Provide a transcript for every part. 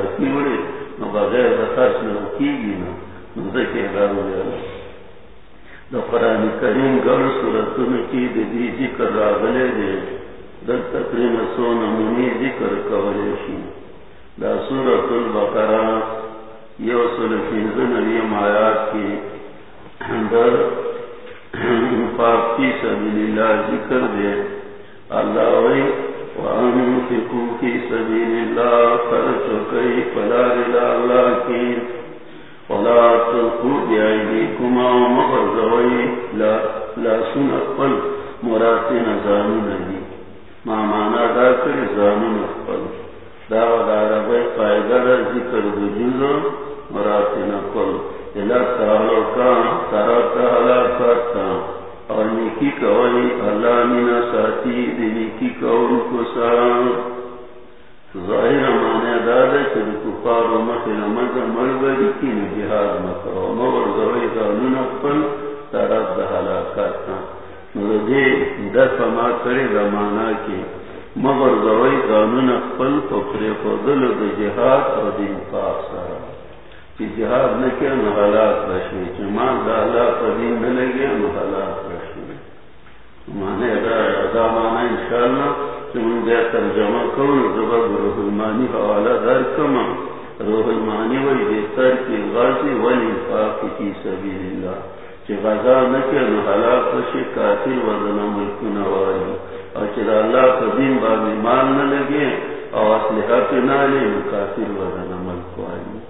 ککول او نو بغیر دا خرچ نکی گی نا نو ذکر راو قرآن کریم گر صورتون کی دی دی ذکر راغلے دے در تقرین سو نمونی ذکر کولے شی دا سورت البقرہ یو سل فیزن علیم آیات کی در انفاق فی سبیل اللہ ذکر دے اللہ وی وانفقو فی سبیل اللہ خرچ کئی پلار اللہ کی ولا تلقو بیائیدیکما مغرزوی لا, لا سنت پل مراتی نزانو نبی ما مانا دا کر زانو نفل دا ودارا بے قائدہ ذکر دو جزو مراتنا کل الہ تعالی کا ترتا ہلاکتا اور نیکی کوئی اللہ مینا ساتھی دی نیکی کول کو سان ظاہر مانے دادا کہ کفار و مخل مدر مربری کی جہاد مکرو مور زوی قانون اپن ترت ہلاکتا نردے دفع ما کرے زمانہ کی مگر زوی قانون اپن پکرے فضل دو جہاد اور دین پاک سارا۔ کہ جہاد نہ کیا، نہ حالات رشمی چمان دا اللہ قدیم نہ لگے نہ حالات رشمی مانے ادا ادا انشاءاللہ کہ من دے ترجمہ کرو زبر روح المانی حوالہ در کما روح المانی وی بہتر کی غازی والانفاق فی سبیل اللہ۔ کہ غزا نہ کیا نہ حالات وزن ملک نوالی اور چرا اللہ قدیم بابی مال نہ لگے، اور اسلحہ پہ نہ لے کافر وزن ملک والی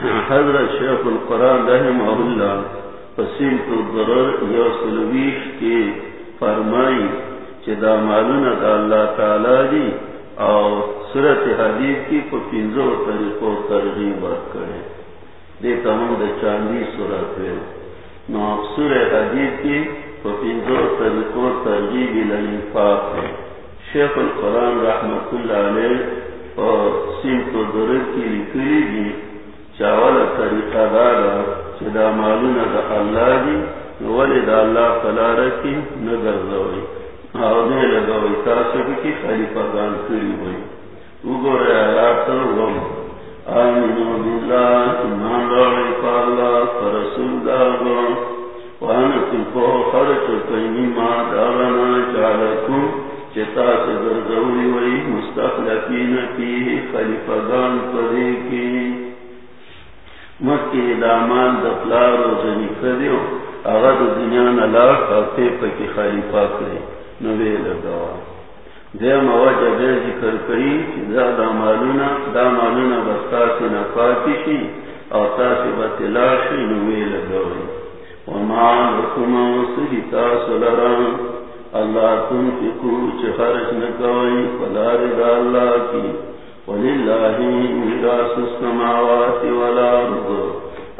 حضرت شیخ القرآن رحمہ اللہ پسیم تو ضرور یوسلویش کی فرمائی چدا معلوم دا اللہ تعالی دی اور صورت حدیث کی کو پنزو طریقوں ترغیب کرے۔ دے تمام دا چاندی صورت ہے۔ نو سور حدیث کی کو پنزو طریقوں ترغیب الانفاق ہے۔ شیخ القرآن رحمت اللہ علیہ اور سیم تو ضرور کی لکلی دی۔ چاول طریقہ دارا چدا معلوم دا اللہ دی ولی دا اللہ فلا رکی نگر زوئی آونے لگوئی تاسب کی خلیفہ گان کری ہوئی۔ اگو رے آیات وم آمینو باللہ، ایمان روڑی پا اللہ فرسول داغو وانا تنکو خرچ کنی ما دارنا جالکو چتا سے درزوئی وئی مستخلقین کی خلیفہ گان پدے کی۔ مکی دامان دفلار و زنی کردیو اغا دا دنیا نلاک او تیپا کی خلیفہ کرے نوے لگوا دے موجہ دے ذکر کری دا دا مالونا دا مالونا بستا سی نفاتی شی او تا سی بطلاشی نوے لگوی وما لکم سہی تاسو لران اللہ تنفقو چھ خرش نکوی فلار دا اللہ کی وللہ میراس السماوات والارض.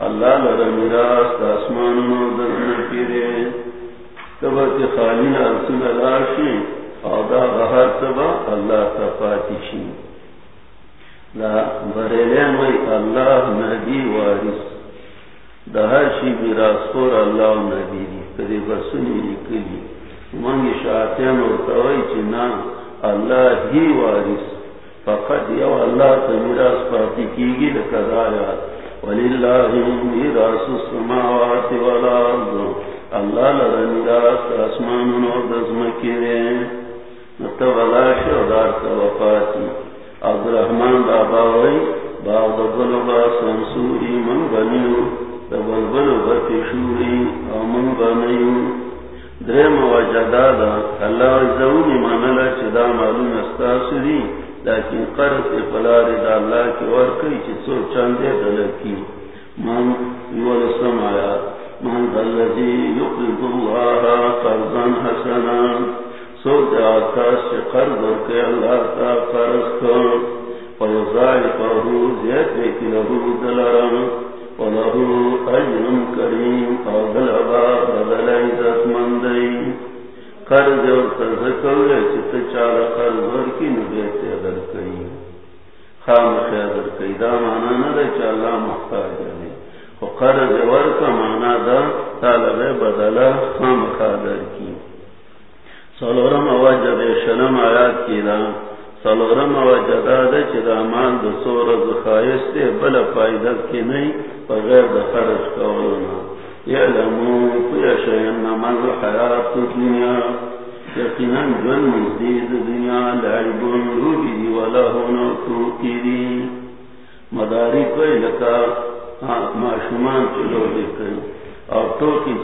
اللہ لر میراس آسمان دن پیرے تبت خالی ارسل لاشی او دا غهر سبا اللہ تفاتی شی. لا بریلین وی اللہ نبی وارث. دا ہر شی میراس خور اللہ نبی دی. کدی بسنی لکلی. منگی شاعتین اور توئی چنا اللہ ہی وارث. فقط یو اللہ تا میراس پاتی کی گی لکدایا وللہ میراس السماوات والارض اللہ لرا میراس اسمان و دزمکی دیں دار کا وفاتی عبد الرحمان بابا وی باب دبل با سنسوری، من بنیو، دبل بل بکی شوری او من بنیو درم و اللہ زونی منالا چدا معلوم استاسری لیکن قرد اقلار دا اللہ کی ورکی چی سو چاندے دلکی من یول سمایات من دلجی یقلد اللہ قرضان حسنان سو قرض کے اللہ تا قرض کر. فیضائی پہو زیت بیتی لہو دلرم ولہو اجرم کریم او دلبا بدل عزت مندئی قرض اور تذکر چت چال قرض ورکی نبیت ادر خام خیادر کئی دا مانا ندے چالا محتاج دی ہے قرض ورکا مانا دا طالب بدلا خام خادر کی. سلورم وجد شلم آیات کی دا. سلورم وجد دا چی دا مال دا سورد خائص دے بلا فائدت کی نہیں بغیر دا خرج کولنا یعلمو کیا شین مل حیات دنیا یقینا جن مزید دنیا لعبون دی ولا ہونا دی مداری کوئی لکا معشومان چلو لکن اور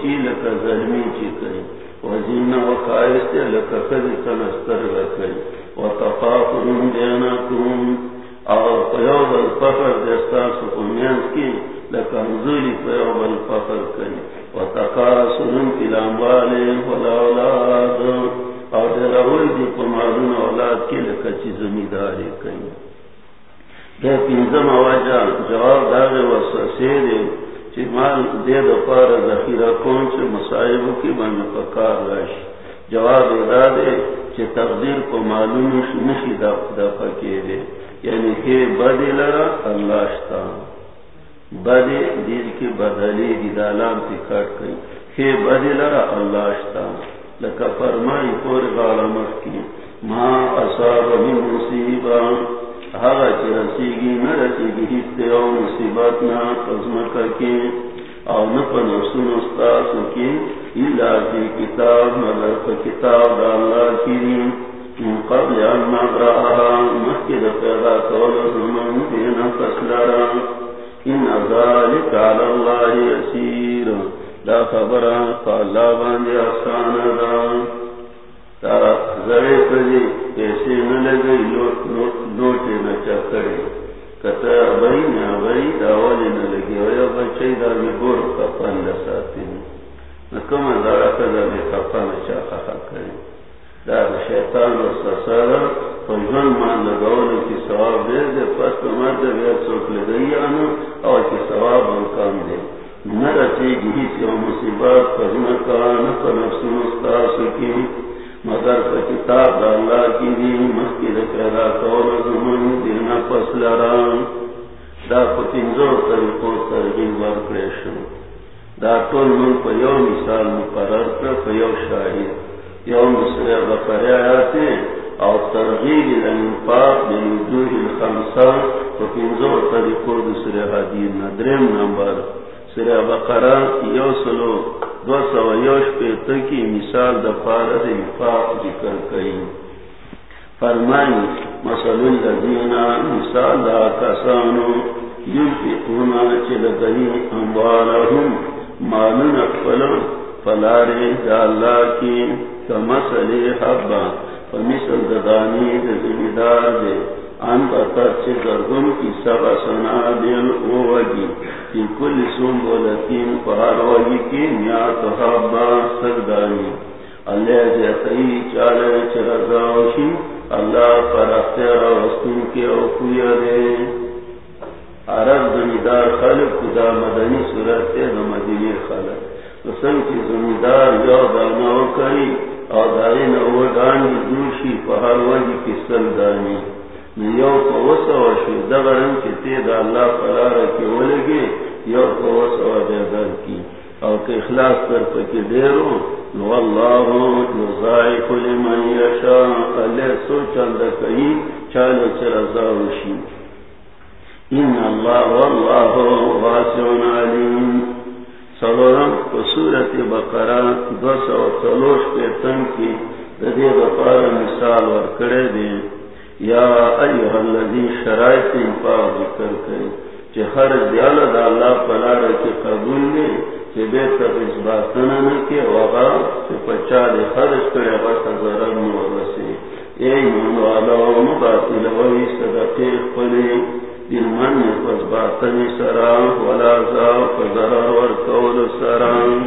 چی لکا ظلمی چی کئی. وزین و لکا و تفاقرون اور پیوب الفخر دستا سکنیانس کی لکا نزولی پیوب الفخر کئی. و تقاسرون والاولاد اور دیر اول دی پمارون اولاد کی لکا چی زمیداری کئی. کہ پینزم آواجا جواب داغ و سسیدے چی مال دے دفار ذخیرہ کون سے مسائب کی من پکار راش جواب ادا دے چی تقدیر کو معلوم نشی دفع کے دے یعنی کہ بدی لرا اللہ شتا. بدی دیر کی بدلی دی دالام تی کٹ کئی. کہ بدی لرا اللہ شتا. لکا فرمائی پور غالمت کی، ما اصاب من مصیبان هغه چې رسیږي نه رسیږي هیڅ یو مصیبت نه پزمکه کې او نه په نفسونو ستاسو کې الا کتاب، مگر په کتاب د الله کې من قبل ان نقرأها مسجد پیدا کول زمون دین فسلرا ان ذلك على الله يسير لا خبر آسان ده. نہ لگئی لوٹے نہ چکڑے کتا بھائی نہ بھائی داولی نہ لگی بچے دا بھی گور کپن لساتی نہ کم دارا کدا چاہا کرے دار شیطان سسارا مان کی ثواب دے دے پس مرد بیا چوک لگئی اور کی ثواب ہم کام دے نہ رچے گی سی مصیبات پر نہ نہ نفس مستاس کی مگر کتاب اللہ کی دی مسجد پیدا کول زمن دینا پس لران۔ دا پتنزو طریقو ترغیب ورکریشو دا طول من پا یو مثال مقرر کر، پا یو شاہد۔ یو مصر بقری آیاتی او ترغیب لنفاق بنجوه الخمسا پتنزو طریقو دسر حدید ندرم نمبر۔ سر بقرہ یو سلو دو سو یوش پیت کی مثال دفار انفاق ذکر کئی۔ فرمائی مسل الذین مثال دا کسانو ينفقون چل گئی اموالهم مالن اقفل پلارے اللہ کی کمسل حبا فمثل ددانی زمیدار دے۔ ان بطر چھ گردن کی سبا سنا دل او کی کل سن بولتین پہار وگی کی نیات حبا سردانی۔ اللہ جیسی چالے چھ رضاوشی اللہ پر اختیار وستن کے اوکویا دے۔ عرب زمیدار خلق خدا مدنی صورت دے مدنی خلق۔ سن کی زمیندار یو دانا کری اور داری نو دانی دوشی پہاڑ وجی کی سل دانی یو کو وسو شو دغرن کی تید اللہ قرار کی ولگی یو کو وسو بیدر کی اور کہ اخلاص کر پکی دیرو نو اللہ یضائف لمن یشا اللہ سو چند کئی چالو چرزاوشی ان اللہ واللہ واسع علیم. سلورم صورت بقرہ دو سو سلوش کے تن کی ددی بپار مثال ورکڑے دے یا ایوہ اللذی شرائط انفاق ذکر کرے چی ہر دیال دا اللہ پلار کی قبول لے چی بیتر اس باتنا نکے وغا چی پچا دے خرش کرے غصہ ضرر مورسی اے ایمان والا، و مباطل وی صدقی خلی من پس باطنی سرام ولا زاو فضرر ورکول سرام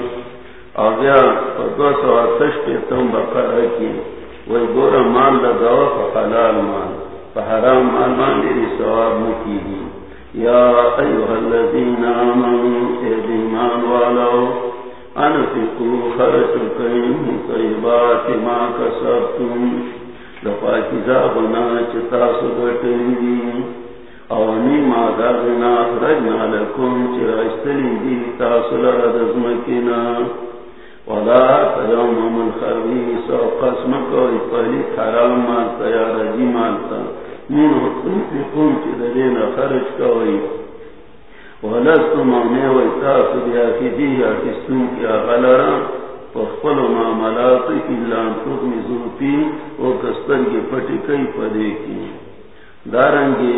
آگیا دو سو آتش پی تم بقر کی۔ وی گورا مال لگاو فحلال مال فحرام مال مان دیری سواب مکی دی۔ یا ایوہ الذین آمن اید ایمان والو انفقو خرچ کئی طیبات ما کسبتم لپاکیزا بنا چتا سبتن دی اونی ما دارنا رجنا لکم چرستلی دی تاصل ردزمکینا ولا تیوم من خربیس و قسم کوئی پلی حرام مالتا یا رجی مالتا من حکم فی قوم چی دلین خرج کوئی ولستم آنے ویتاس بیا فی دییا کستون کیا غلرا فخفل معاملات کی لان زوپی و کستر کی پٹی کئی پدے کی دارنگی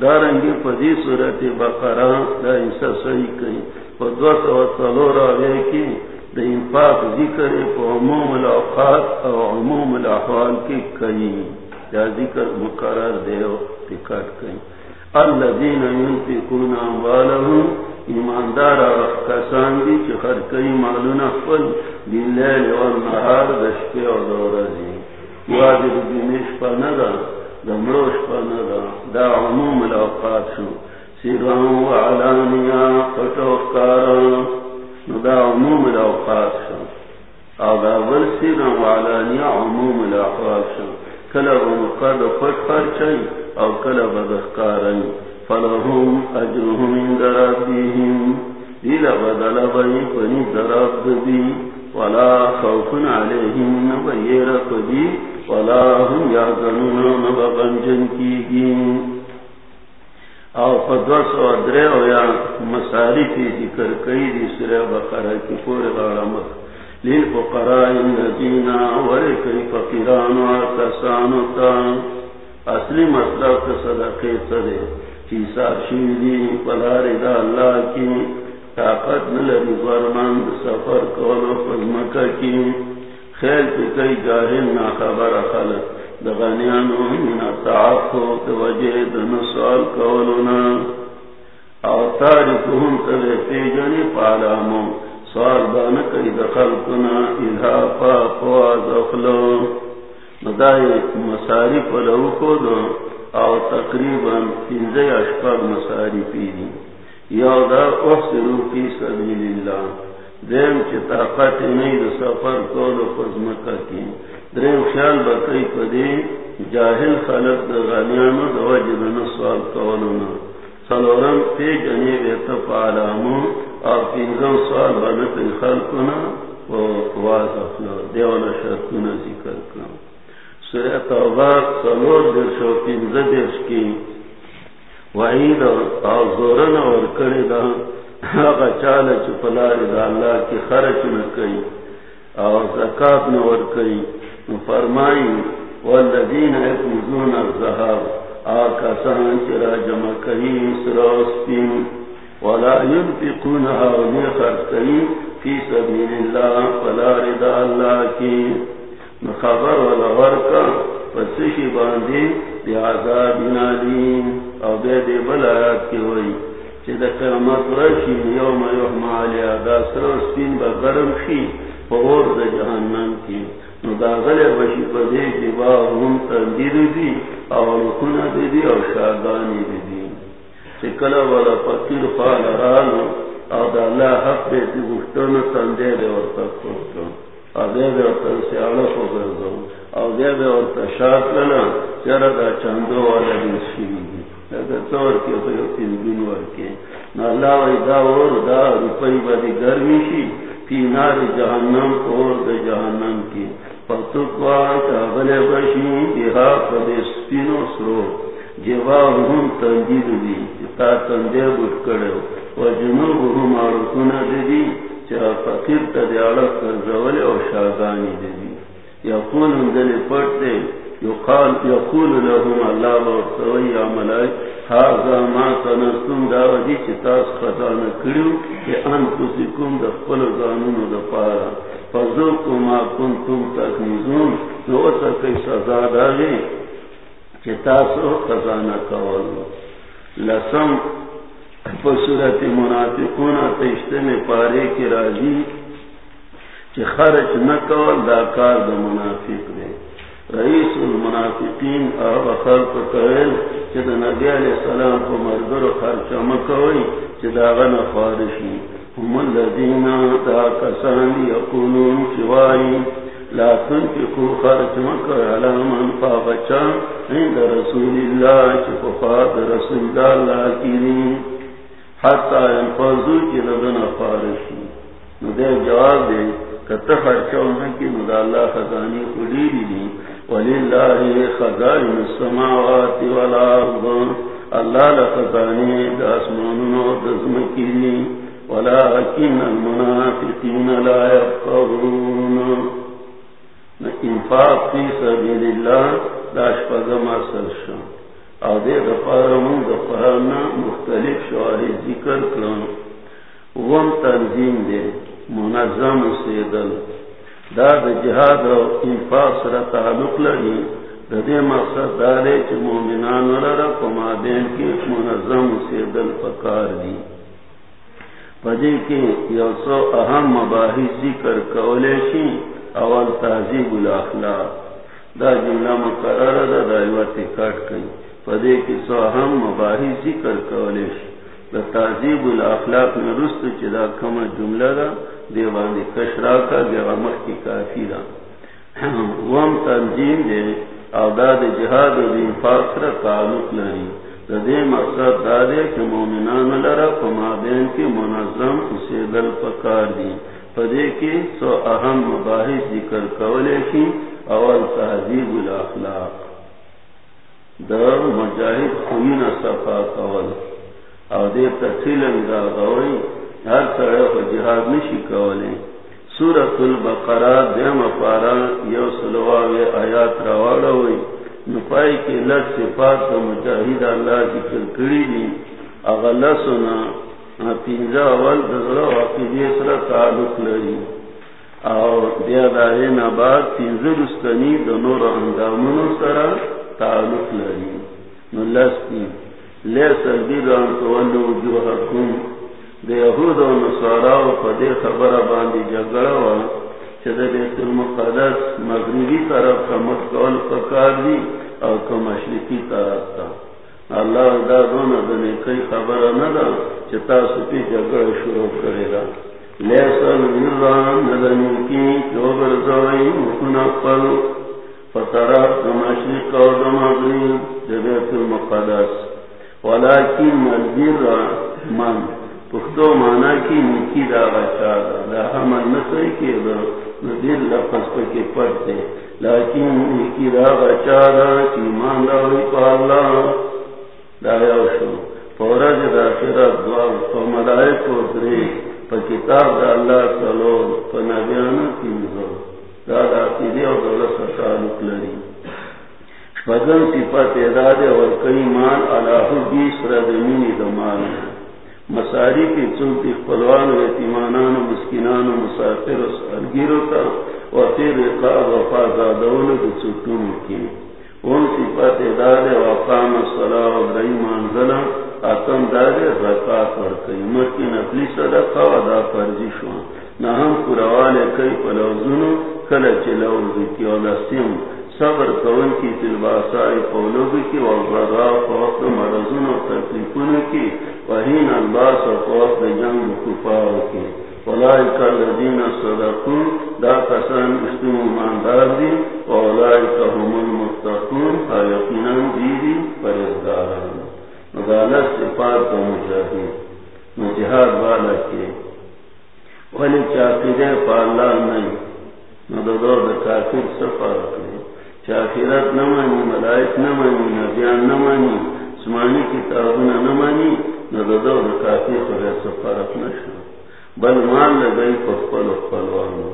دارنگی پدی صورت بقرہ دا انسا صحیح کئی پدو سو سلو راوے کی دا انفاق ذکر پا عموم الاوقات او عموم الاحوال کی کئی۔ یا ذکر مقرر دیو تکٹ کئی۔ الذین ينفقون اموالهم ایماندار کسان دی چی خر کئی معلون اخفل باللیل والنهار دشپی و دورزی واجب دینش پا ندا دمروش پندا دا. عموم الاوقات شو. سیران و علانیا فتوکارا دا عموم الاوقات شو. او دا بل سیران و علانیا عموم الاحوال شو. کلا و مقرد فت خرچای او کلا بدخکارای. فلهم اجرهم اند ربهم. دیل بدل بی فنی دراب دی ولا خوف علیهم نبیر قدی. ولا هم يحزنون مبغنجن کیگی او فدوس و درے و یا مساری کی ذکر کئی مطلب دی سورہ بقرہ کی پورے غارمت لیل فقراء الذین ورے کئی فقیران و کسانو تا اصلی مسئلہ کا صدقے صدے چیسا شیدی پلار دا اللہ کی طاقت نلری ورمند سفر کولو فزمکہ کی خیل پی کئی جاہل نا خبر خلق، دغنیانو من تعاقو توجہ دن سوال کولونا۔ او تارکوهم تلے پیجنی پالامو، سوال دان کئی دخل کنا الہا پا پواز اخلو ندائی مساری پلو کودو او تقریباً تنزی اشپاق مساری پیدی۔ یو دا احسرو فی سبیل اللہ۔ دیم چی طاقت نہیں دا سفر کولو پز پزمکا کی. دریم خیال بکی پدی جاہل خلق دا غانیانو دا وجد نسوال کولو نا. سلورم پی جنی بیتا پا علامو اور پینزم سوال بنت خلقو نا دیوانا شرطونا ذکر کرم سورہ توبہ سلور در شو پینز درش کی. وعید او زورن اور کڑی دا آقا چالا چپلاری دا اللہ کی خرچ نکی او زکاة نور کئی فرمائی والذین اکمزون الزہاب آقا سان چرا جمع کئی سروس پین ولا ينفقونها ونخرج کئی فی سبیل اللہ فلا رضا اللہ کی خبر والا ورکا پسشی باندی دی عذاب نالیم او بے دی بلایات کی ہوئی چی دا قیمت رشی یوم یوم علیا دا سپین جہنم کی. نو دا بشی پا دے کی با هم تندیر دی او رکونا دی دی، او شاگانی دی دی. چی والا فقیر فال رالو او دا اللہ حق بے دی گفتن تندے دے ورطا کرتن او دے بے ورطا سیالا کو گرزو او دے بے ورطا شاک لنا چرا دا چندو والا دی شیوی دی لگا تور تین دن اللہ وی دا دا گرمی شی نار جہنم اور دا جہنم کی پتکوا بشی، دیہا پدے سپینو سرو۔ جوا ہم تنجید دی تا تندے بٹ کڑے۔ و جنوب ہم آرکونا دی، چا فقیر تا دی عرق کر او شاگانی دی۔ یقول اندلی پڑتے یقال یقول لهم اللہ ورطوی عملائی حاضا ما تنستم داودی چی تاس خطان کریو کہ انتسکم دخپل زانون دپارا فضوکو ما کنتم تکنیزون نو اتا کئی سزا داگی چی تاسو خزانہ کول. لسم فصورت منافقون تشتن پارے کی راضی چی خرچ نکول دا کار دا منافق دے رئیس المنافقین آب خلق قویل چی دا نبی علیہ السلام کو مردر و خرچ مکوئی چی دا غن خارشی. هم الذین دا کسان یقولون چوائی لا تنفقوا خرچ مکوئی علا من فاغچا عند رسول اللہ چی ففاد رسول اللہ کیرین. حتی انفضو چی لدن خارشی. نو دے جواب دے، کتا خرچہ انہا کی نو خزانی خلیلی دی. وللہ خزائن السماوات والارض. اللہ لخزانی دا اسمانون و دزمکینی ولیکن المنافقین لا یفقرون انفاق فی سبیل اللہ دا شپگم اصل شم او دے دفارمون دفارنا مختلف شواری ذکر کرن وم تنظیم دے منظم سیدل دا دا جہاد و انفاق سر تعلق لگی دا دے مقصد دارے چی مومنان لرا کما دین کی منظم سیدل پکار دی پدی کی یو سو اہم مباحث ذکر کولے شی اول تحذیب الاخلاق. دا جملہ مقرر دا دا ایواتی کٹ کئی پدے کی سو اہم مباحث ذکر کولے شی دا تحذیب الاخلاق نرست چی دا کم جملہ دا دیوانی کشرا کا دیوامت کی کافی دا وم تنظیم دے او جہاد و دی انفاق تعلق لری دا دے مقصد دا دے کہ مومنان لرا فمابین کی منظم اسے دل پکار دی پدے کی سو اہم مباحث ذکر کولے کی اول تحذیب الاخلاق. دا مجاہد خوین صفا کول. او دے تفصیل دا غوئی ہر سڑے کو جہاد نشی کولے۔ سورت البقرہ دیم پارا یو سلواوے آیات رواڑا ہوئی۔ نپائی کے لٹ صفات کا مجاہد اللہ ذکر کری دی۔ اغلا سنا پینزا اول دزرا واقعی سر تعلق لری۔ اور دیا دارے نباد پینزر استنی دنور اندامنو سر تعلق لری۔ نو لستی لیسا بیران تولو جو حکم دے یہود و نصاراو پا دے خبر باندی جگڑا چھ دے بیت المقدس مغربی طرف کا متقول پکار دی او کا مشرقی طرف تا اللہ دا دونا دنے کئی خبر ندا چھ تاسو پی جگڑ شروع کرے گا لیسا الویران ندنی کی چوبر زوائی مکنا پل فطرف دا مشرق و دا مغرب دے المقدس. ولیکن البیر من پختو مانا کی نیکی دا بچا دا دا حمل نسوئی کی دا ندیر لفظ پکی پڑتے لیکن نیکی دا بچا دا کی مان دا ہوئی پا اللہ دا یو شو. پورج دا خیرت دوار پا ملائک و درے پا کتاب دا اللہ سلو پا نبیانا تینزو دا دا تیدی و دولت سالک لری فضل صفت اداد اور کئی مان اللہ بیس ردمینی دمان مساری کی چلتی پلوان و یتیمانان و مسکنان و مسافر و سالگیروں کا و پھر رقاب وفا زادون کی چٹوں کی۔ ان صفت اداد و قام صلاح و رئی منزلہ، آتم داد رکات اور کئی مکی نقلی صدقہ و دا فرجی شوان نہ ہم پروال کئی پلوزنو کل چلوز کی اور لسیم صبر کون کی تلباسائی قولوگ کی وغرا فوقت مرزون و تکلیفون کی۔ وحین الباس و فوقت جنگ کفار کی. ولائک الذین صدقون دا قسان اشتم ماندار دی ولائک هم المتقون حیقینا دیدی پرزداران مدالت صفات و مجاہد. مجہاد والا کی. ولی چاہتی دے پا نہیں مددور دا کافر سفر کرے چاخرت نہ مانی ملائک نہ مانی نبیان نہ مانی سمانی کتابنا نہ مانی نہ کافی فرق نہ بل مال لگئی پخپل پلوانو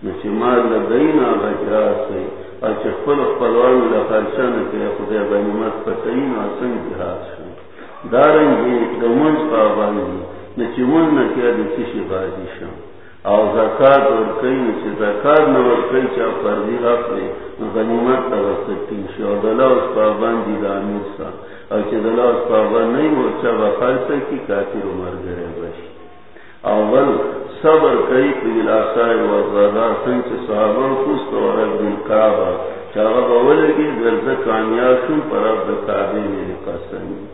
نچی مال لگئی نہ بجرا سے اور چخپل پلوان نہ کہ خدا بنیمت پتئی نہ سنگ جہاز شو دارنگی دمنز پابانی نچی من نہ کیا دکشی بازی شو او زکات اور کئی چھ زکات نہ اور کئی چا فرضی حق لے غنیمت تا وسطین شو دلا اس پابان دی دامیر سا او چھ دلا اس پابان نہیں ہو چا وفال سا کی کافر مر گرے بش اول صبر کئی پی لاسائی وزادا سن چھ صحابا خوست و رب دی کعبا چاہا بولگی درد کامیاب شن پر د اب دکابے میرے قسمی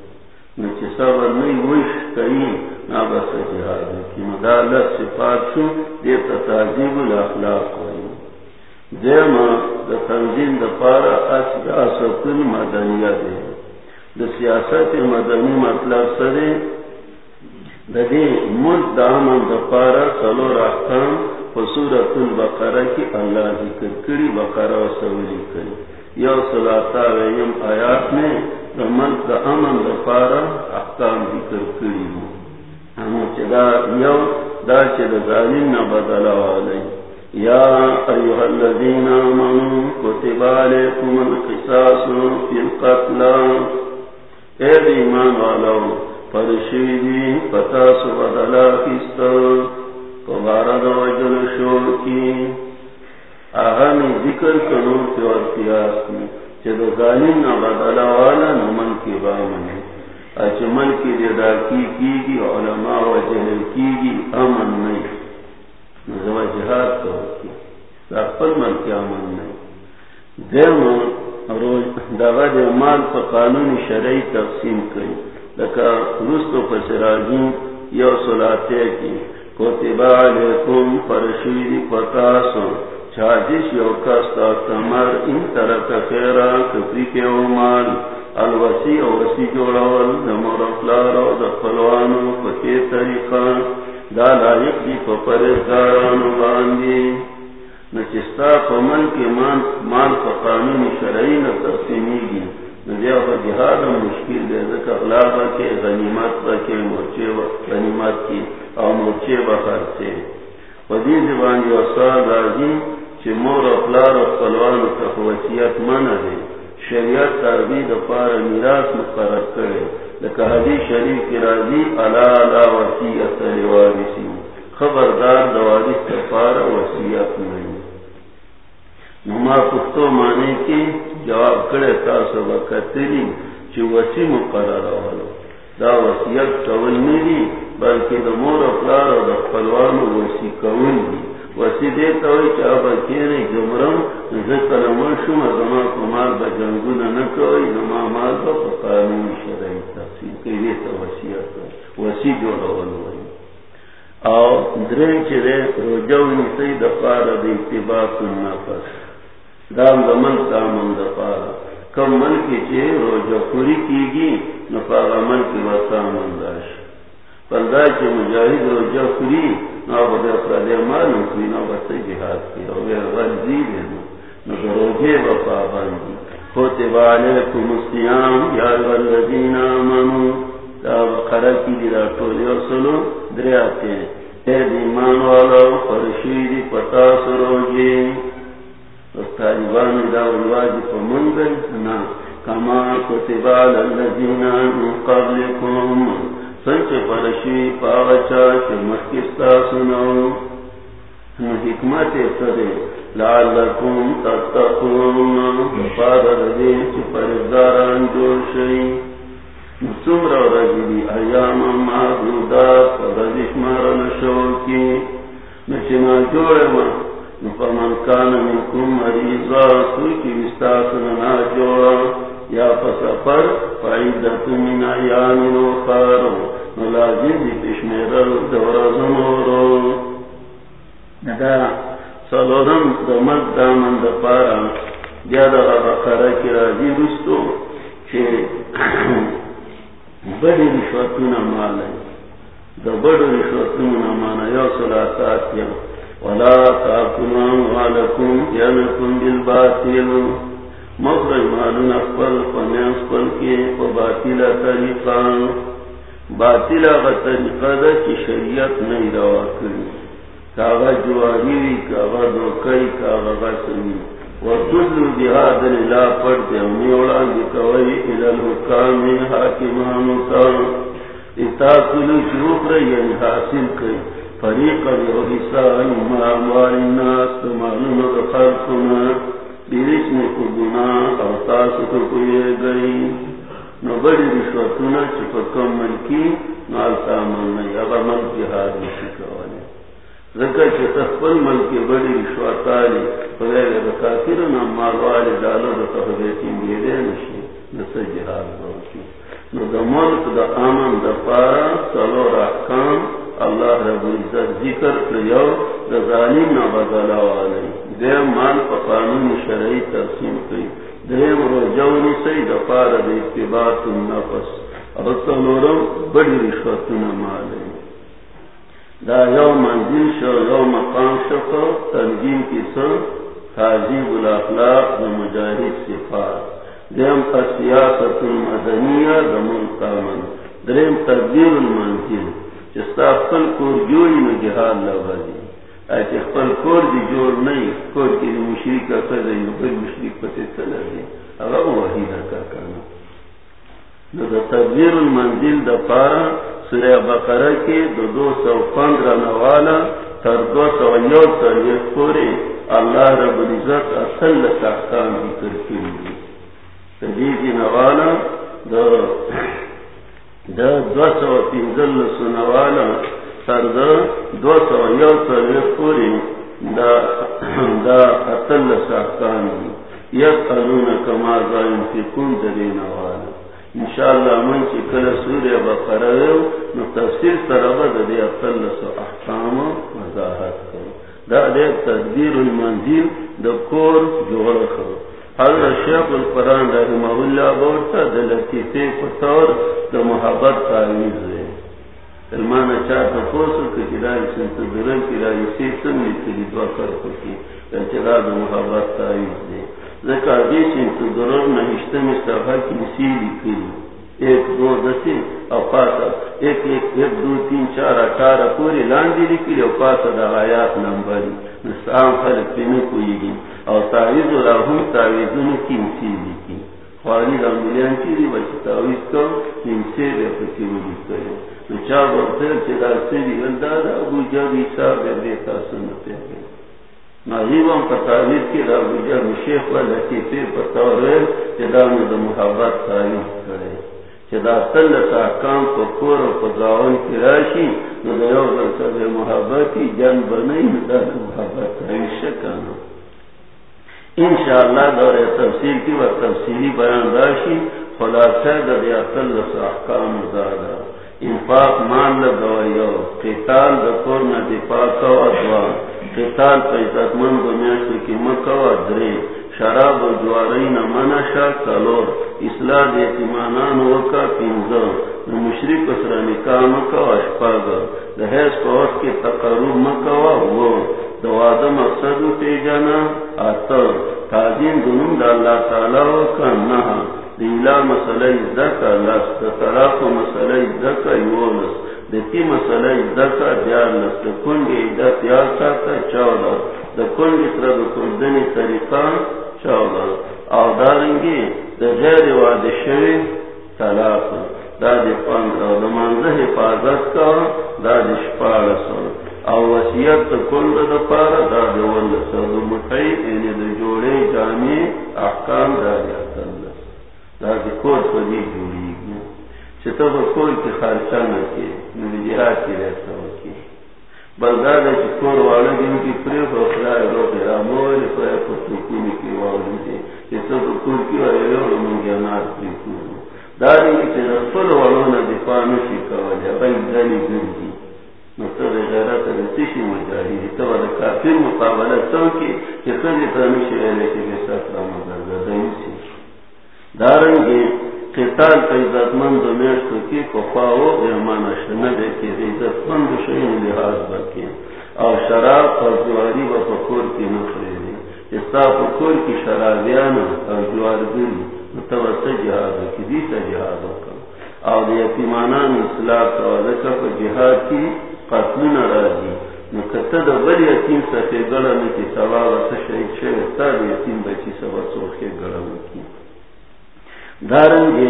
نچ صبر نہیں وش کئی، نہ بس جہاد کی۔ مدالت صفات شو دې دے تتاجیب الاخلاق ہوئی۔ دیم دا تنظیم دا پارا اسیاست المدنیہ دے دا سیاست مدنی مطلب سرے دا دے ملک دا امن دا پارا سلور احکام فصورت البقرہ کی اللہ ذکر کری بقرہ و سولی کری یو صلاتا ویم آیات میں من کا امن دفارا احکام ذکر کری ہم چدا یو، دا چدا ظالم نہ بدلا والے یا ایوہ الذین آمنوا، کتب علیکم القصاص فی القتل. اے ایمان والو، پرشیدی پتا سو بدلا کست پبارد وجل شور کی۔ آغا ذکر کنور کی اور قیاس کی چلو ظالم نہ بدلا والا نہ اچھا من کی بامن اچ من کی ردا کی کی گی علماء و جہل کی گی امن نہیں۔ نظر جہاد تو کی پر من کی امن نہیں۔ دیم روز دغا دے مال پر قانون شرعی تقسیم کری لکا رستو پسراجی یو صلاتے کی کوتبا علیکم فرشیدی پتاسو چاجش یو کستا تمر ان طرح خیرا کفری کے مال. الوسی او وسی جوڑاول دمور افلارو دفلوانو پکے طریقہ دا لائق دی پپرزدارانو باندی نچستا پمن کے مان مال پا قانون شرعی نا تقسیمی گی. نجیو پا جہاد مشکل دے ذکر اغلابا کے، غنیمت با کے مرچے غنیمت کی، او مرچے بخر سے پدی زبان جو سال راجی چی مور اپلار و پلوان تک وسیعت من ہے شریعت تربی دپار میراث مقرر کرے. لکہ حدیث شریف کی راضی، علا علا وسیعت لوارسی خبردار دوارث دپار وسیعت نہیں. نما پختو مانے کی جواب کرے تاسو وکتلی چی وسی مقرر والو دا وسیعت کول نہیں بلکہ دا مور اپلار و دا پلوان وسی کول دی. وسی دیتا ہوئی چاہ بکینے جمرم ذکر مرشم ازما کمال با جنگون نکوئی، نما مال با قانون شرعی تقسیم کئی دیتا وسیعت وسی جو رول ہوئی. او درین چی دے روجو نیسی دفارا دی اتباق النفس دام دمن دامن دفارا کم من کی چی روجو پوری کی گی نفاق من کی وسامن داشت پلدا کے مجاہد رو جفری نو بدا پردے مالو کی نو بس جہاد کی. او غیر غرزی دے نو. دروگے وفا باندی خوتب علیکم السیام یا والذین آمنو. دا بقرہ کی دی را تولی رسولو دریاتے اے دیمان والا فرشید پتا سروگی طالبان دا کما کتب علی اللذین من قبلکم سنچ فرشی پاغچا چھ مخکستا سنو حکمت اتدے لعلکم تتقون فادر دے چھ پرزداران جوڑ شئی سمر رجلی ایام معدودات فردش مارن شوکی نچنا جوڑ نفمن کان منکم مریضا سوی کی وستاسن نا جوڑا یا پسفر فعیدت من ایام روخارو نلازم دی پشمیر دور زمورو ندا. سلورم دمت دامن دپارا. جادا بقرہ کی رستو چھے بڑی رشوتون مال دا بڑی رشوتون مانا یا صلاتات یا ولا تاکلون والکم جانکم بالباطل. مخرج مالون اقبل فنیانس پل کے و باطل طریقا باطل اغا طریقا دا چی شریعت نہیں روا کری. کاغا جواری کاغا دوکئی کاغا غسنی وَتُدْلُ بِهَادَ لِلَا پڑھتے ہمیں اوڑان دکھوائی الى الحکام حاکمانتا اتاکلو شروف رہی یعنی حاصل کئی فریقا یوحسا اما اموال الناس تمالون قدنا او تاسکو کوئے گئی نو رشوتنا چپکم ملکی نالتا ملنی اگا ملکی حاد نشکوالی ذکر کے تخبل ملک بڑی رشواتالی فلیل بکافر نمال والی دالو دا تخبیتی میرے نو دا ملک دا آمن دا پارا سلور احکام اللہ رب العزت ذکر کریو دا ظالم نبدلا والی دیم مال پا قانون شرعی ترسیم کری دیم رجونی سی دا پارا دا اتباط النفس۔ اور سلورم بڑی رشواتنا مالی دا یو منزل شو یو مقام شو تنظیم کی سو تاجیب الاخلاق دا مجاہد صفات۔ دیم سیاست المدنیہ دا ملتامن دریم تدبیر المنزل۔ جستا خپل کور جوڑی نو جہاد لوازی ایتی خپل کور دی جوڑ نہیں کور کی دی مشرک اثر دی، نو بل مشرک پتے چلا دی. اگر وحید کا کرنا نو دا تدبیر المنزل دا پارا سورہ بقرہ کے دو دو سو پندرہ نوالا تر دو سو یو تریت پوری اللہ رب العزت اصل تحکام ذکر کی ہوئی تجیزی نوالا دو دو سو تنزل سنوالا تر دو سو یو پوری دا دا اصل تحکام کما زائن فی انشاءاللہ من چی کل سوریہ بقرہ نو تفسیر سرابا دا دے سو احکام وضاحت کرو دا تدبیر دا کور جوڑ کرو حضرت شیخ القرآن رحمہ اللہ بورتا پتور دا محبت تعویز دے پوسو کہ جرائی سنت درن کی رائی دعا کر پکی دا محبت تعویز صفحہ کی ایک، دو دسی او پاسا ایک ایک ایک دو، تین، چار اٹھارہ پوری لاندی لکی او پاسا دا آیات نمبری نسام خلق پینو کوئی گی او تاویز و راہم تاویزونو کی سیلی کی؟ خوانی دا ملیان چیزی بچی تاویز کو ان سے بے پتی ولی کرے نو چا بورتر چدا سیلی ولدادا ابو جاب عیسیٰ بے بیتا سنتے ہیں ناہیوان کا تعریف کی دا بجا مشیخ و لطیفی پتاور چدا میں دا محبت تعریف کرے چدا سل ساکام پا کور و پا کی راشی، نو دا یو دا سب محبتی جن بنائی دا محبت دا محبت تعریف شکانا انشاءاللہ دور تفسیر کی و تفسیری بیان راشی خلاصہ دا دیا انفاق مان لگا قتال دفاع قتال عزت دنیا کی مکہ و درے. شراب جواری نہ منشا کلور. اسلح دیتیمانان وکا پینزا مشرق سر نکاح مکا اشپاگ دہیز پوس کے تقرب وہ دواد مقصد پی جانا آتا، تازین دنوں دا اللہ تعالی وکا نہا دیلا مسئلہ ازدکا لس دطراق مسئلہ ازدکا دتی مسئلہ ازدکا لس ازدک یار ساتا چولا دکنگی سر طریقہ چولا او دارنگی، دا غیر واد شوی طلاق۔ دا دی پاندر دا حفاظت کا دا دی شپارسو او وسیعت دا کل دا پارا دا دی ولسو دا مطعی اینی دا جوڑی جامی احکام دا دی اتن دا دا دی کور پدی جوڑی گی چھتا با کور کی خارچا نکی نوی جہاد کی رہتا وکی بلدا دا چی کور والا دی انکی پریف و خلای رو دی رامولی پریف و سکونی کی والا دی چھتا با کور کی والا رو منگی انار پریفو داری کی رسول والونا دفاع نشی کولی اگر دلی گردی نصر غیرات رسیشی مجاہی تو دا کافر مقابلہ سو کی کہ قتال عزت مند کی عزت مند لحاظ شراب اور جواری و پکور کی استا پکور کی اور جوار متوسط مطلب جہاد کی دیتا جہاد کا اور یتیمانان اصلاح کا ذکر جہاد کی قتل نہ راضی نکتد بل یتیم سفے گلا میں کی سوا وس شہید شہر تا یتیم بچی سوا سوکھے گلا میں کی دارن گے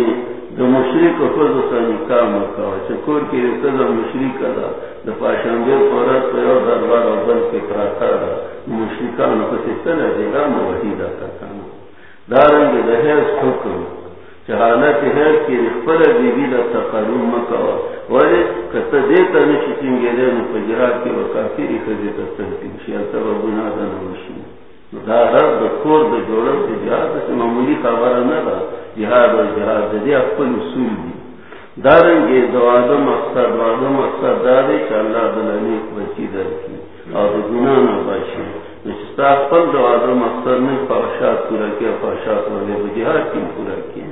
دو مشرق فرض سا نکاح مکا چکور کی رکض مشرق دا دا پاشنگے پورت پر اور دربار اور بل کے پراتا دا مشرقان کو سکتر ہے دیگا موحیدہ کا کانا دارنگ دہیز حکم. چہالت حیض کی رخبر بیبی دا تقرم مکوا ولی کتا دیتا نشی چنگے دے نو پجرات کی وکافی ریخ دیتا سنتیم شیعتا و بنادا نوشی دا رب دا کور دا جوڑا دا جہاد دا معمولی خبر ندا جہاد و جہاد دا دی اپن اصول دی دارنگ دوادو مقصد. دوادو مقصد دارے چا اللہ دلانیک بچی در کی اور دا گناہ نباشی نشستا پل دو آدم مقصد نے فاشات پورا کیا فاشات والے بجہاد کی پورا کیا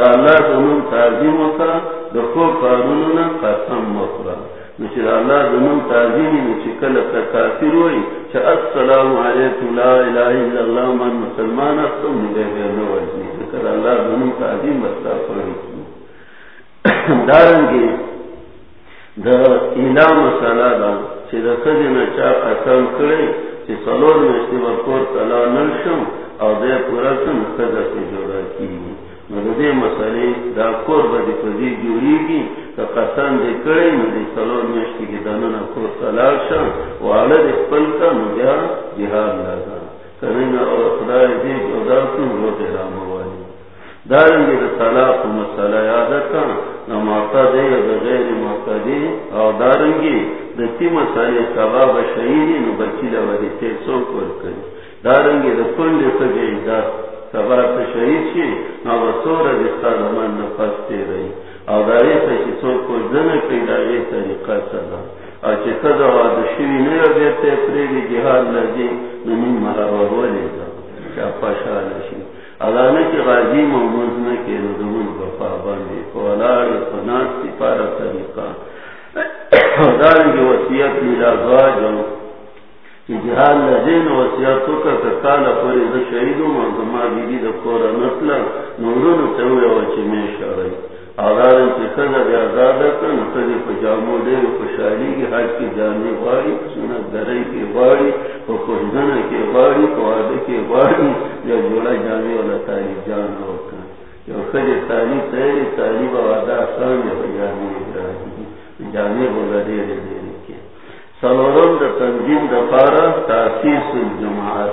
دا اللہ دنوں تعظیم ہوتا دا خوب قانون قسم مخرا نشد اللہ دنوں تعظیم نشکل کافر ہوئی چا السلام علیکم، لا الہ الا اللہ من مسلمان اختم نگے گئے نوازنی ذکر اللہ دنوں تعظیم بستا پڑھی دارنگی دا الہ مسئلہ دا چی دا خزینا چا قسم کرے چې څلور میاشتې به کور ته لا او دی پوره کړم ښځه پرې جوړه کېږي نو د دې مسئلې دا کور به دې په دې جوړېږي که قسم دې کړی نو دې څلور میاشتې کې دننه کور ته لاړ شم، واړه دې خپل کړه، نو بیا جهاد لازم که نه او خدای دې جدا کړو، نو دې راموالي دارنګه د طلاق مسله یاد کړه. نو ماته دې د غیر معتدی او دارنګه د تی مسالې سبا بشهیدی نو بچی له ودی ته څوک ورکړي دارنګه د کونډې ته جیدا سبا ته شهید شي نو وسور د ستاره من نه پاتې رہی او داري ته چې څوک کو ځنه پیدا یې طریقه سره او چې کله د شوی نه یې ته پرې دی جهاد لږی نو موږ مرابه ولې دا چې پاشاله شي علامه کی غازی موجود نہ کہ رضوان وفا باندې کولاړ فناس پارا طریقہ دار کی وصیت میرا غاج کہ جہاد لذین وصیت تو کا کال پر ز شہید و زما بیبی د کور نسل نورونو ته وی چې می شړای اغار چې کله بیا آزاد کړه نو ته په جامو ډېر خوشحالي کې حج کې ځانې غواړي سنت درې کې غواړي په کوژنه کې غواړي په واده کې غواړي یو جوړه جامې جان وکړه یو خدای تاری تیری تاری به واده آسان دی په جامې ابراهیم جامې ولا ډېر ډېر سلورم د تنظیم د پارا، تاسیس الجماعت۔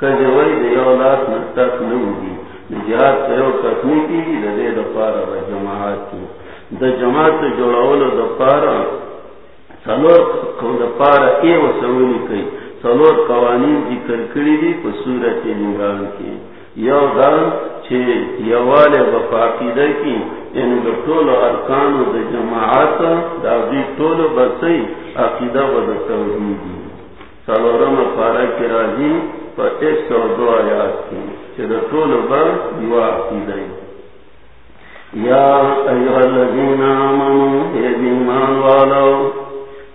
خدای وای دی یو لاس تک نه ودی جہاد سیو کسمی کی گی دے دفارا و جماعت کی۔ دا جماعت جوڑاولو دفارا سلور دفارا اے و سولی کئی سلور قوانین ذکر کری دی پا صورت نگران کی یو دا چھے یوال بفاقیدہ کی یعنی دا طول ارکان دا جماعت دا دی طول بسی عقیدہ و دا توحیدی سلورم پارا کی راضی ایک سو دو آیات کی چلو ٹول بر دیوا کی گئی یا ایوہ الذین آمنوا اے دیمان والو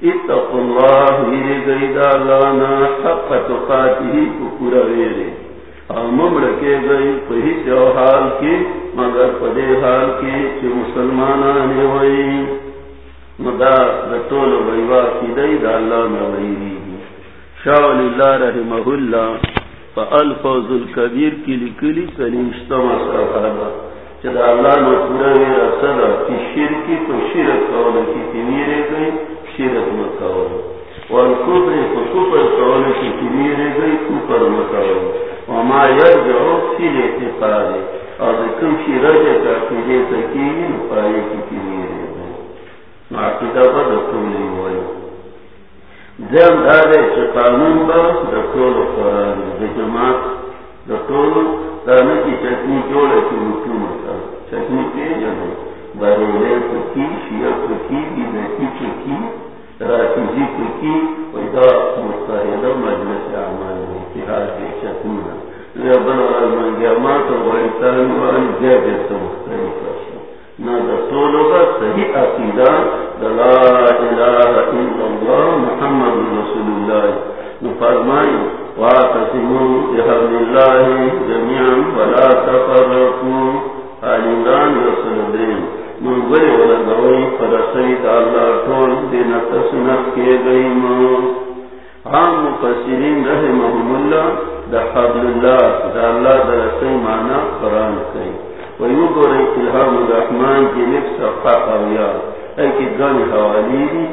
اتقوا اللہ میرے گئی لانا حق تقاتی کو پورا ویرے ممڑ کے گئی پہی سے حال کی، مگر پدے حال کی چی مسلمان آنے ہوئی۔ مدا دتول ویوا کی دئی دا اللہ میں ویری شاہ اللہ رحمہ اللہ، فالفوز الكبیر کی لکلی سلیم سلیشتما صحابہ چدا اللہ نے پورا میرا صدا کی شرکی تو شرک کول کی تیمیرے گئی۔ شرک مکول والکفر تو کفر کول کی تیمیرے گئی کفر مکول وما یرجعو فیل اعتقاد اور کم شرک کا کیجے تکیوی نپائے کی تیمیرے گئی. معقیدہ با دکولی ہوئی. زیم دارے چه قانون با دکول قرآن دجماعت دکول دانا کی چٹنی جوڑے کی مکیو مکا چٹنی کے جنو باریلے پکی شیع پکی بیدکی چکی راتیزی پکی ویدا مستحیدہ مجلس عمال اتحاد کے چٹنی یا بنا المانگیا ما تو ویتان وان جے جیسا مختلف نا دا طولو با صحیح عقیدہ، لا الہ الا اللہ محمد رسول اللہ۔ نفرمائی واقسموا بحبل الله جميعا ولا تفرقوا۔ آل عمران رسول دین من غیر ولدوئی فرسید اللہ طول دین تسنف کے گئی مو عام مفسرین رحمهم اللہ دا حبل اللہ دا اللہ دا رسی معنی قرآن کئی۔ ویو گوری الہام الرحمن کی لکھ صفحہ قویہ ایکی گن حوالی دی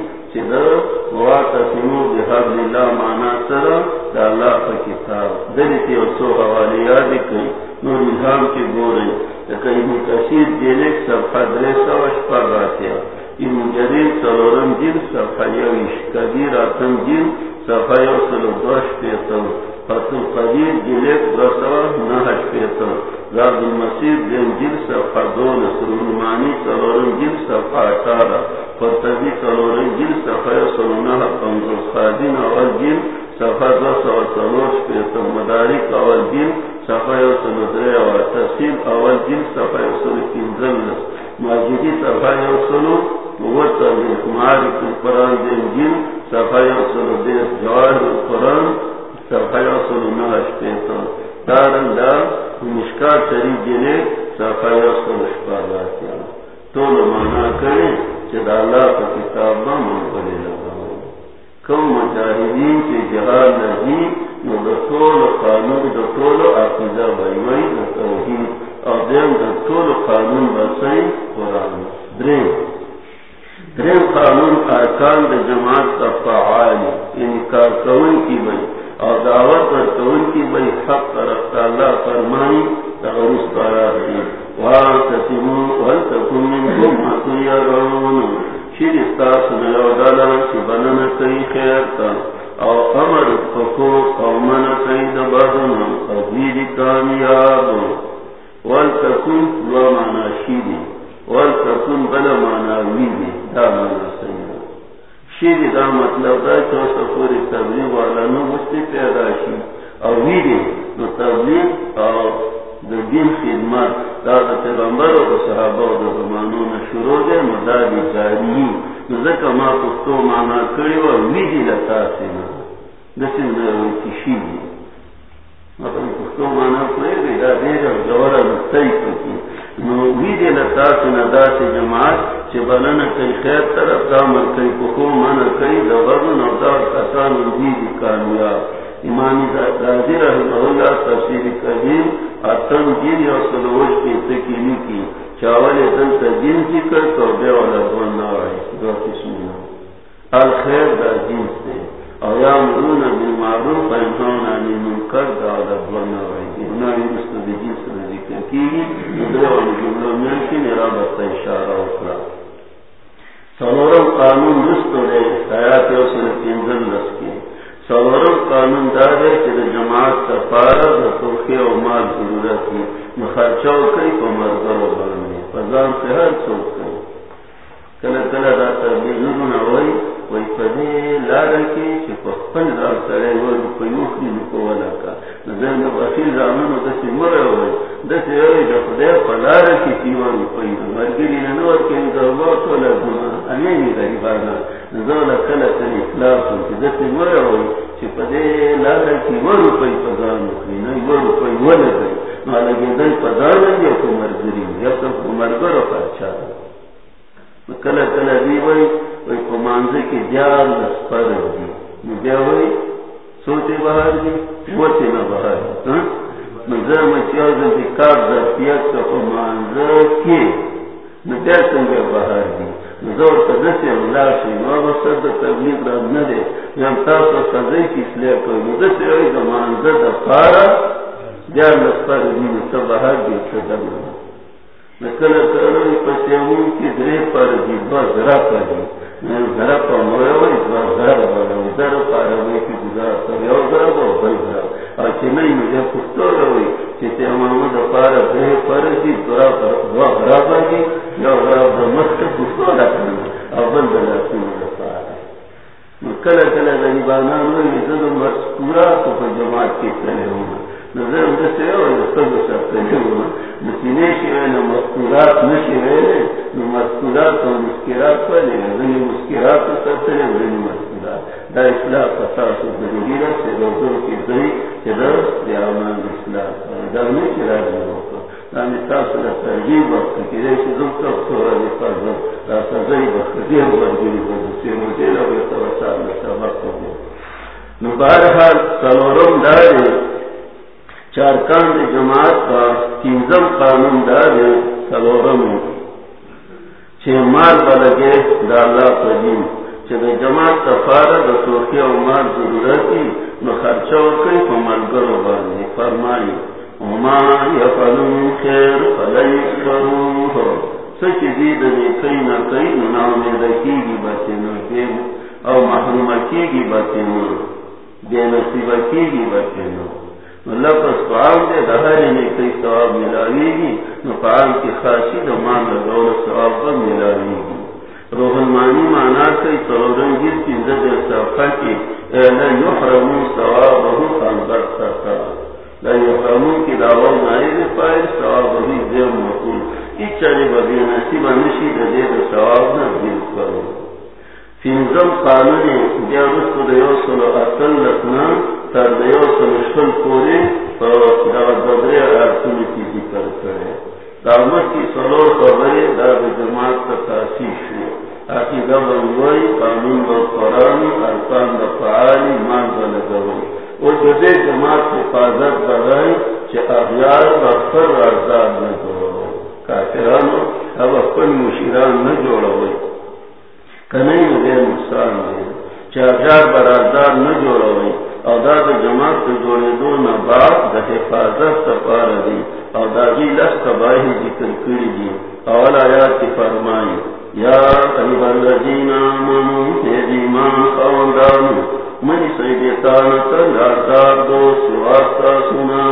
بحبل اللہ مانا سر دا اللہ کا کتاب۔ دلیتی اور حوالی یاد کئی۔ نور نظام کی گو رہی کئی مکشید دیلک سب حدر سوش پر راتیا ابن جریر سلورم جن صفحہ یوش کبیر آتم جن صفحہ یو سلو دوش پیتم. فتو قدیر جلیک رسوا نحش پیتم. زاد المسید دین جن صفحہ دون سلورمانی سلورم جن صفحہ اٹارہ فرطبی سلورم جن صفحہ سلونہ پنزل خادین اول جن صفحہ دو سو سلوش پیتم. مدارک اول جن صفحہ سلو اور تفصیل اول جن صفحہ سلو کنزل ماجدی صفحہ سلو معارف القرآن دین جن صفحہ سلو دیس جواہر القرآن صفحہ سلو نہش پیتم دارن دار مشکا چری جنے صفحہ سلو شپاگاتیا تو مانا کریں چدا اللہ کا کتاب با من کرے لگا کم مجاہدین کے جہاد نہیں نو دطول قانون دطول عقیدہ بھائی توحید اور دین دطول قانون بسائی قرآن قانون، ارکان د جماعت کا فعال یعنی انکار کون کی بھائی اور دعوت پر کون کی بھائی حق طرف اللہ فرمائی تغرس وہاں تکون منکم شیر استاس خیر تا او امر فکو او من کئی دبادن قبیر کامیاب. وہل تکون مانا شیری وہل بلا مانا ویدی دا مانا سینا شیری دا مطلب دا چو سفوری تبلیغ والا نو مستی پیدا شی. او ویدی نو تبلیغ او دین خدمت. دا دا پیغمبر و صحابہ و دا زمانو نا شروع دے مدادی جاری. نزکا ما پختو مانا کری و ویدی لتا سینا دسی نروی کشی دی مطلب پختو مانا کری دی دا دیر و جورا نتائی پکی نو ویدی لتا سینا دا سی جماعت چی بلن کئی خیر طرف دا مر کئی پخو مانا کئی دا غرن و دا کسان و ویدی کامیاب. امامی دازی رحمہ اللہ تفسیر قدیم اتم جن یا سلوش کی تکیلی کی چاول دن تا جن ذکر تو بے والا دون نوائی دو قسمنا الخیر دا جن سے او یا مرون بالمعروف انہون انی منکر دا والا دون نوائی انہی مستد جن سے ذکر کی دو والا جملہ ملکی نرابت اشارہ اکرا. سلورم قانون رستو دے. حیات یو یوسن تینزل رسکی سورم قانون دار ہے کہ جماعت کا پارا توفی اور مال ضرورت ہے. خرچہ کئی کو مرغر بڑھنے فضان سے ہر سوچ کئی کل کل راتا بے نمنا ہوئی۔ وی پدے لارا کی چی پخپن رام سرے وی پیوخنی نکو والا کا۔ نظر نبخیل رامنو دسی مرے ہوئی دسی ہوئی۔ جو خدای پلارا کی تیوانی پیو مرگری ننور کئی دعوات والا گنا امینی غریبانا زولا کل کل اخلاف ہوئی دسی مرے ہوئی۔ چی پدے لارا کی ورو پی پزان نکنی نی ورو پی ولدی مالگی دن پدان یا مرگری یا تو پرچا وی دیار دی۔ بہار دی بہار دی۔ مزر مچیاز دی کار کی۔ نتیار سنگے بہار دی۔ مزور تبلیغ را تاسو کوئی دا دا پارا۔ دیار نسپر دی نتا دی نکل کرنوی پسیمون کی پر جی دی با ذرا پر جی۔ دی ذرا پر ذرا ذرا پر جی۔ کی گزار یو ذرا با بل ذرا۔ اور مجھے پختو چیتے پار پر پر مست پختو اور بل بلا پار کل کل تو پر جماعت کی چلے ہونا ہو. بہرحال سلورم دارے چارکان جماعت کا تینزم قانون دارے سلورم۔ چھ مال بلگے دا اللہ قدیم جماعت تفارہ دا توفیہ و مال ضرورتی، نو خرچہ وکی پا ملگر و بازی فرمائی وما یفلون خیر فلی کروح سچ دید نیکی نکی نو نامی دکی گی باتی نو او محروم کی گی باتی نو بے نصیب کی گی باتی نو لفظ فعال دے دہر نیکی ثواب ملاوی گی نو فعال کی خاشی دا مان دول ثواب ملاوی گی روحمانی مانا کئی سرورن جس کی زد صفحہ کی لا یحرمون ثوابہو خانبت سکتا لا یحرمون کی دعوال نائر فائر ثوابہی زیر مقول ایچ چلی ببی نصیب نشی دید ثواب نزدیل کرو فینزم قانونی بیا رسو دیو سلو اصل لکنا تر دیو سلو شکل پوری دا دبری ارسولی کی ذکر کرے دامت کی سلور خبریں دا جماعت کا تاسیس ہوئی عقیدہ بنوئی قانون و قرآن، ارکان و فعالی مان و لگوئی اور جدے جماعت حفاظت بڑھائی کہ اغیار و فر رازدار نہ جوڑو کافرانو اب اپن مشیران نہ جوڑا جوڑو کنئی مجھے نقصان دے چاہجار برازدار نہ جوڑا جوڑو ادا جماعت کے جوڑے دو نہ باپ دا حفاظت سپار دی۔ اور داغی لس تباہی ذکر کری دی۔ اول آیات کی فرمائی، یا ایوہ الذین آمنوا تیز ایمان خواندانو منی سیدتانا تلازار دو سواستا سنا۔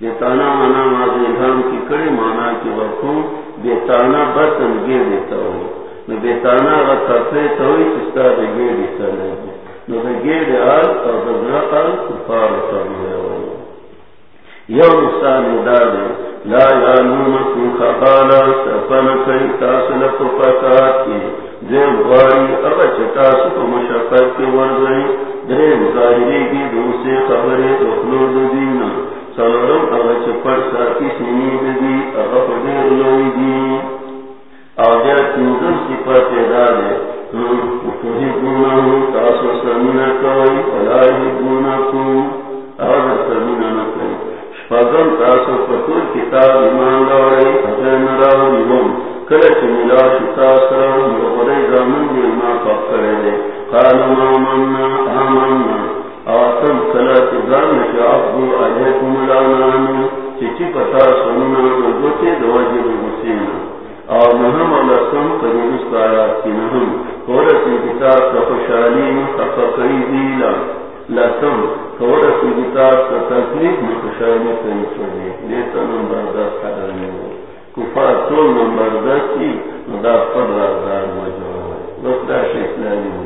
بیتانا مانا مازی الہام کی کڑی مانا کی وقتوں بیتانا بطن گیر دیتا ہوئی۔ نو بیتانا غطفے توئی چستا دے گیر دیتا لگی نو دے گیر آل اور دزرق آل کفار سامی ہوئی یو نقصان دارے لا یعنونکم خبالا سفن کئی تاصل فقات کی۔ دیم غاری اگا چتاس کو مشقت کے ورزئی دیم ظاہری کی دوسرے خبریں دخلو دینا۔ سلورم اگا چپڑ ساکی سنی دی اگا فدیر لوئی دی. آگیا تنظم صفت دارے تحبونہم تاسو سمینہ کوئی فلائی بونکم آگر سمینہ نکوئی فضل تاسو فتور کتاب ایمان لوڑی حسین راو نیون کلچ ملا شتا سرم یوغری زامن دی ایمان پاک کرے دے. قالو آمنا آمنا آتم کلچ زان شعبو علیکم لانان چچی پتا سننا رجوچے دواجب حسین اور نہم لسم قریبست آیات کی نہم کورسی کتاب تخشالی خفقی دیلا۔ لسم کورس کتاب کا تکلیف میں خوشحالی کئی چھوڑے دیتا نمبر دس کا حرمی ہو۔ کفار تو نمبر دس کی مدا پر رازدار مجھوڑا ہے لکھتا ہے اسلامی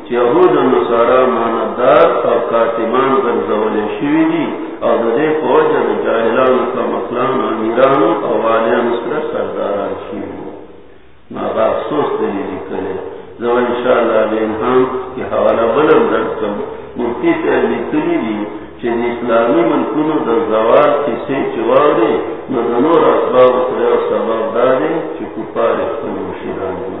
دی یہود نصارا ماندار اور کاتمان پر زول شوی دی اور دے فوج جاہلان کا مقلان امیران اور والیان اسکر سرداران شوی دی ماغا افسوس دلی لکلے زو انشاءاللہ لین بینہم کی حوالہ بلم درکم ملکی سے لکلی دی چین اسلامی ملکونو در زوال کسی چوارے مدنور اسباب خریو سباب دارے چی کپار اختن مشیران ملکلی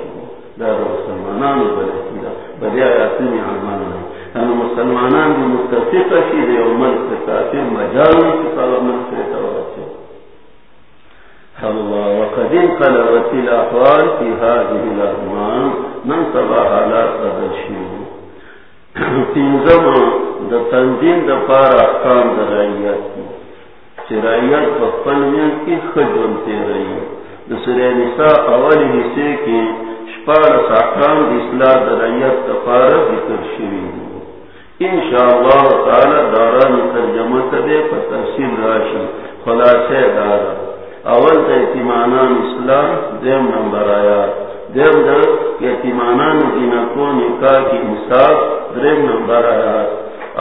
دا مسلمانانو بلکی دا. بلی مسلمانان متفق ملک مجال کی طلب توجه الله الاحوال في هذه من حالات بدل شي د تنظیم د د رعیت چې رعیت په خپل کې رہی۔ د سورې نساء اول حصے کې شپږ احکام اصلاح د رعیت ذکر شوي ان شاء تعالی داران ترجمه ته په تفصیل راشي خلاصه دار اول ته ایمانان اسلام دیم نمبر آیا. دیم در یتیمانان دینا کو نکاح کی انصاف، دریم نمبر آیا.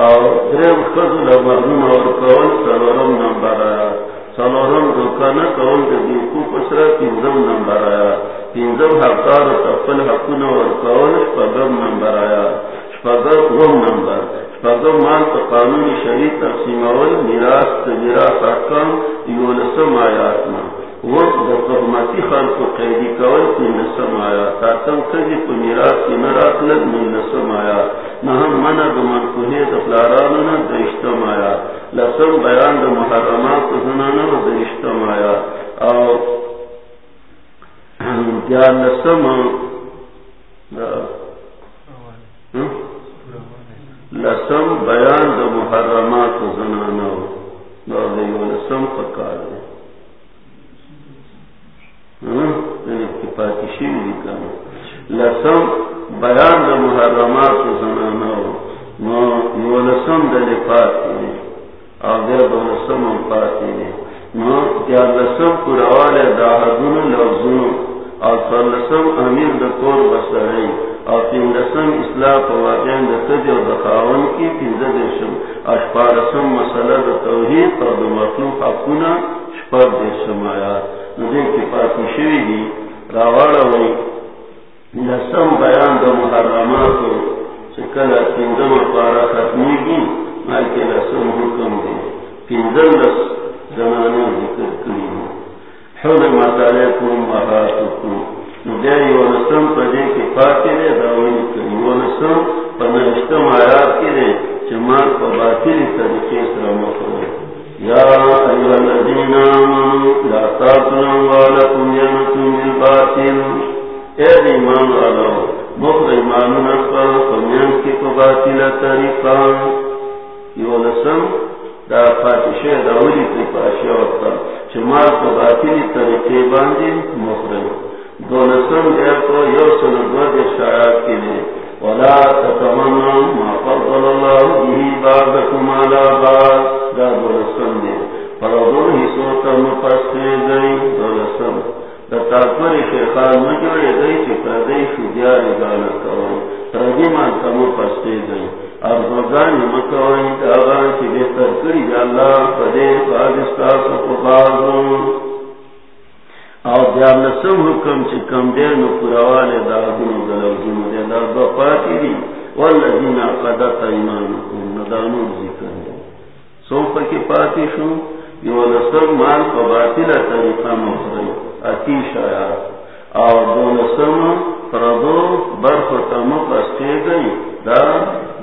اور دریم خزل مرمون اور کول سلورم نمبر آیا. سلورم دکانا کول دیکو پسرا تینزم نمبر آیا. تینزم حقار تفل حقون اور کول شپگم نمبر آیا. شپگم غم نمبر. شپگم مال تو قانون شریف تقسیم اول میراث میراث حکم، یولسم آیاتنا وقت دا قرمتی خلق و قیدی کول من نسم آیات. تاتم کجی کو میراث کی نرات لگ من نسم آیات. نهم، منع دا منکوحی دا فلارانونا درشتم آیات. لسم، بیان دا محرمات زنانا و درشتم آیات. اور دیان لسم لسم بیان د محرمات زنانو دا دیو لسم پکار دی لسم بیان د محرمات زنانو نو لسم د لپات دی او دیر دو لسم پاتی دی نو یا لسم پرواله دا حدون لوزون او سر امیر د کور بسرائی اور تین رسم اصلاح واقعین دجو دخاون کی تین دیشم. اشپا رسم مسئلہ د توحید اور د مخلوق حقونا شپر دیشم آیات. مجھے کی پاتی شوی دی راوالا وی لسم بیان د محرمات چکل تینزم پارا ختمی گی مائی کے لسم حکم دی. تینزم لس زنانے ذکر کری حرمت علیکم محاتکم نسم پدے کے پاتے رے داوئی وہ نسم پنشتم آیات کے رے چمار کو باطل طریقے سے مکرو یا ایوہ الذین آمنوا لا تاکلوا والکم ینتم بالباطل. اے ایمان والو مخر ایمان نسپر فمین کی کو باطل طریقہ یہ دا پاتشے داولی تی پاشے وقتا چمار کو باطل طریقے باندے مخرج دولسم دیر کو یو سن دو کے لیے ولا تتمنى ما فضل الله به بعضكم على بعض. دا دولسم دیر فرضو ہی سوتا مپستے گئی دولسم تاکور شیخان مجوڑے گئی چی پردی شدیار گانا کوئی پردی مانتا مپستے گئی ارزوگان مکوئی داغان چی بہتر کری اللہ پدے فادستا سپبازوں او دیار نسم حکم چی کم دیر نو پراوالے داغنو گلوزنو دے دا دو پاتی دی۔ والذین قدت ایمانکم ندانو ذکر دی۔ سو پکی پاتی شو؟ یو لسم مال پا طریقہ مخری اتیش آیا او دو لسم فردو برخ تمک استے گئی۔ دا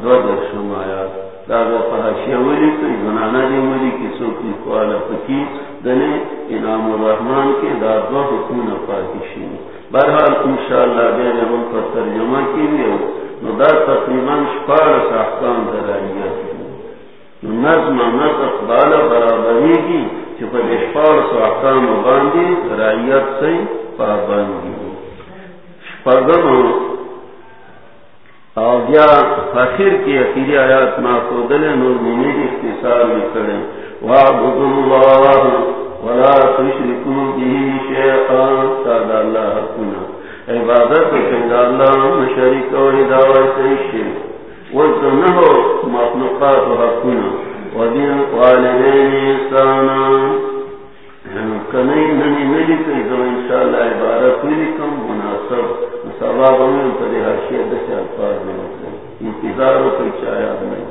دو درشم آیا. دا دا فحشی اولی کئی زنانا دی اولی کی سو کی پکی دنے انعام الرحمن کے دا دو حکون پاکی برحال انشاءاللہ دے رہا پر ترجمہ کی لیو نو دا تقریباً شپارس احکام درائیت نظم نظم بالا برابری کی چپ اشپار احکام باندھی رائیت سے پابندی. پگم اویا آخر کی اخیری آیات کو دل نور اختصار کرے وعبد اللہ ولا تشرکو به شیئا اللہ عبادت کنگا اللہ مشرک و شرک۔ مخلوقات حقنا۔ ودین والدین کنئی ملی کئی انشاءاللہ عبارت ملی کم مناسب۔ سباب ہمیں پدے حاشیت دسی الفاظ میں انتظار ہو کئی چاہیاد میں۔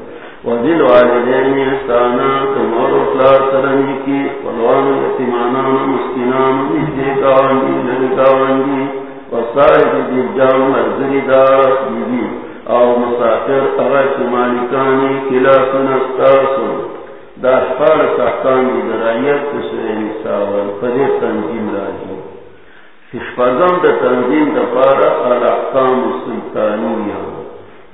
ودل والدین احسانا کمور اخلاق سرنجی کی۔ ولوان یتیمانان مسکنان نجدے گاوانجی لگی گاوانجی وصائد دیل جاؤں مرزری دار بیبی او مسافر اغاق مالکانی کلا سنستاسو دا اشپار ساکانی درائیت کسر نساوال پدی تنظیم راجی۔ اشپازم دا تنظیم دا پارا الاحکام سلطانی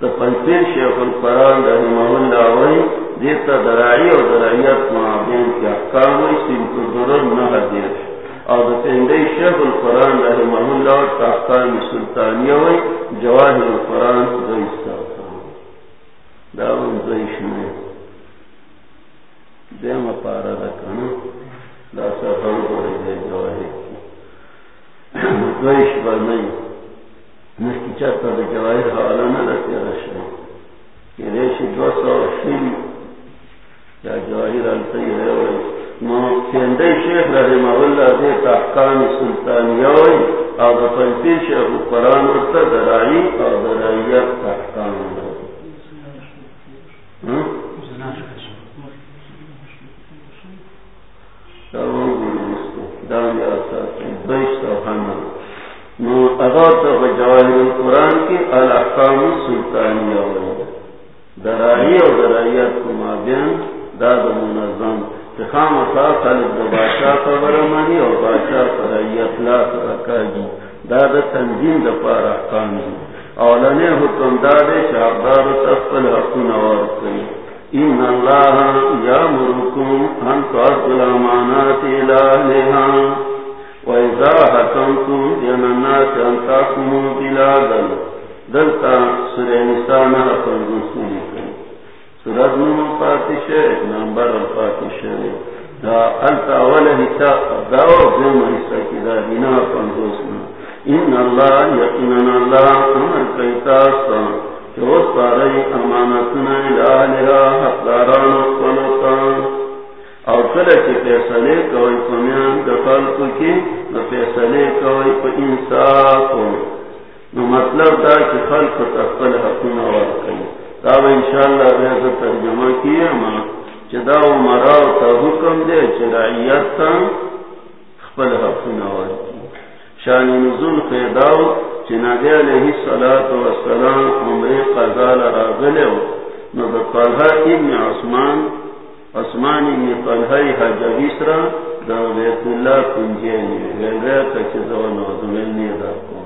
دا پنپیر شیخ القرآن دا حمام اللہ وی دیتا درائی و درائیت معابین کی احکامی سلطان ضرور نہ دیش. اور شیخ القرآن رحمہ اللہ تاقان سلطانیہ وی جواہر القرآن دیستا داون دیش میں دیم پارا دا رکھنا دا سفر بڑے دے جواہر. کی دیش بر نہیں نسکی چاہتا دا جواہر حالا نہ رکھے رشا کہ ریشی دو سو شیل یا جواہر علتی ہے وی شیخ رحمہ اللہ دے تحقان سلطانیوی او دا پنپیر شیخ قرآن رسا درائی او درائیت تحقان نو اغاط جواہر القرآن کی الاحکام سلطانیوی درائی او درائیت کو مابین داد منظم. خام خاص خالد بادشاہ خبر مانی اور بادشاہ پر اطلاع رکھا جی داد تنظیم دا پار احکام جی اولنے حکم دادے شاہدار تفل حقن اور کئی ان اللہ یا یامرکم ان تعد الامانات الہا وَإِذَا حَكَمْتُمْ بَيْنَ النَّاسِ أَن تَحْكُمُوا بِالْعَدْلِ دلتا سورہ نساء نہ فاتش نمبر دا التا اول حصہ دا دوم حصہ کی دا ان اللہ یقینا اللہ امر سارے امانتنا اور کل چی پیسلے کوئی پمیان دخل کو کی نو پیسلے کوئی پا انصاف ہو نو مطلب دا کہ خلق تقبل حقنا ورکلی تاب انشاءاللہ بیعت ترجمہ کیا ما چدا و مراو تا حکم دے چرائیت تا خپل حفظ نوار کی شان نزول خیداو چنگی علیہ السلام عمری قضال راغلو نو قلحہ ابن عثمان عثمان ابن قلحہ حجبیس را دا بیت اللہ کنجینی ویلوی کچزو نوزمینی دا کو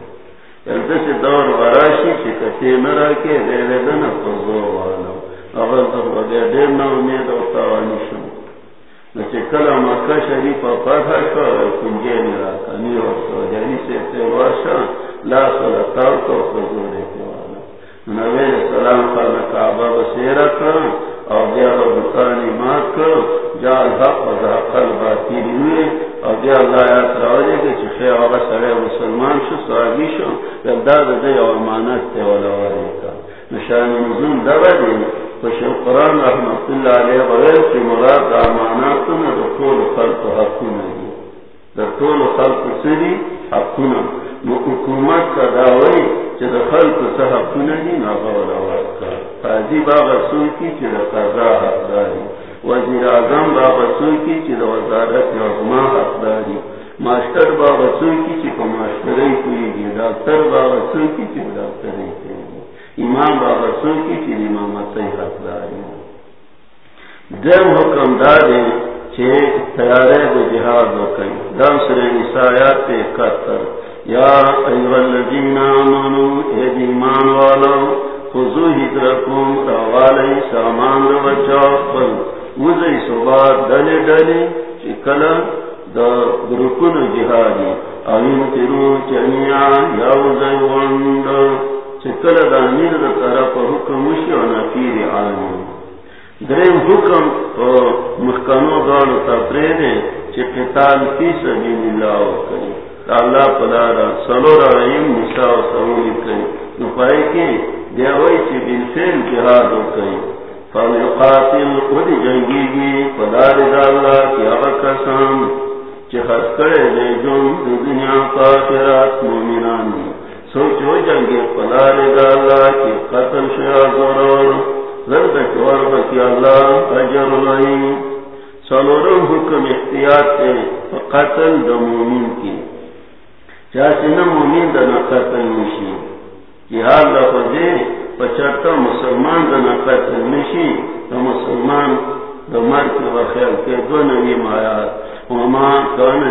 دس دور وراشی چی کسی مرا کے دے دے دنا فضو والا اگر در بگے دیر نا امید او تاوانی شم نچے کلا مکہ شریف پاتھا شو کنجے نرا کنی ورسو جانی سے تیواشا لا صلتاو کو فضو دے کے والا نوے سلام خانا کعبہ بسیرہ کر او بیا بکانی مات کر جا الحق و زحق دے اللہ یاد راولے کہ چخے آغا سڑے مسلمان شو صحابی شو دا دا دے او امانت تے والا وارے کا نشان نزول دا دے فشو قرآن رحمت اللہ علیہ غیر کی مراد دا اماناتنا دا طول خلق حقونا دی دا طول خلق سری حقونا نو حکومت کا داوئی چی دا خلق سا حقونا دی ناغا والا کا فادی بابا سوئی کی چی دا قضا حق وزیر اعظم بابا سوئی کی چی دا وزارت عظما حق داری ماسٹر بابا سوئی کی چی پا کوئی گی ڈاکٹر بابا سوئی کی چی ڈاکٹری کوئی گی امام بابا سوئی کی چی امام سی حق داری دیم حکم دارے چی تیارے جہاد ہو کئی دم سر نسایات پہ کتر یا ایوہ الذین آمنو اید ایمان والو خضو حضرکم روالی سامان رو بچاو پل وزی صبات ڈلے ڈلے چکل دا گرکن جہادی اوین تیرو چنیا یا وزی وند چکل دا میر دا طرف حکم وشی و نفیر آنی درین حکم مخکنو دانو تا پریدے چی قتال فی سبیل اللہ کری اللہ پلارا سلو رائیم نساء سولی کری نپائی کی دیوائی چی بالفیل جہادو کری فلیقاتل خود جنگی گی فدار دالا کی اغکسان چی خط کرے دے جن دنیا کافرات مومنان. سوچو جنگی فدار دالا کی قتل شیا ضرور زرد چور بکی اللہ اجر لئی سلورم حکم احتیاط تے فقتل دا کی. چاچی نا مومن قتل نشی جہاد لفظے مسلمان دا نقل نشی دا مسلمان دا مر کی کے دو نوی وما کان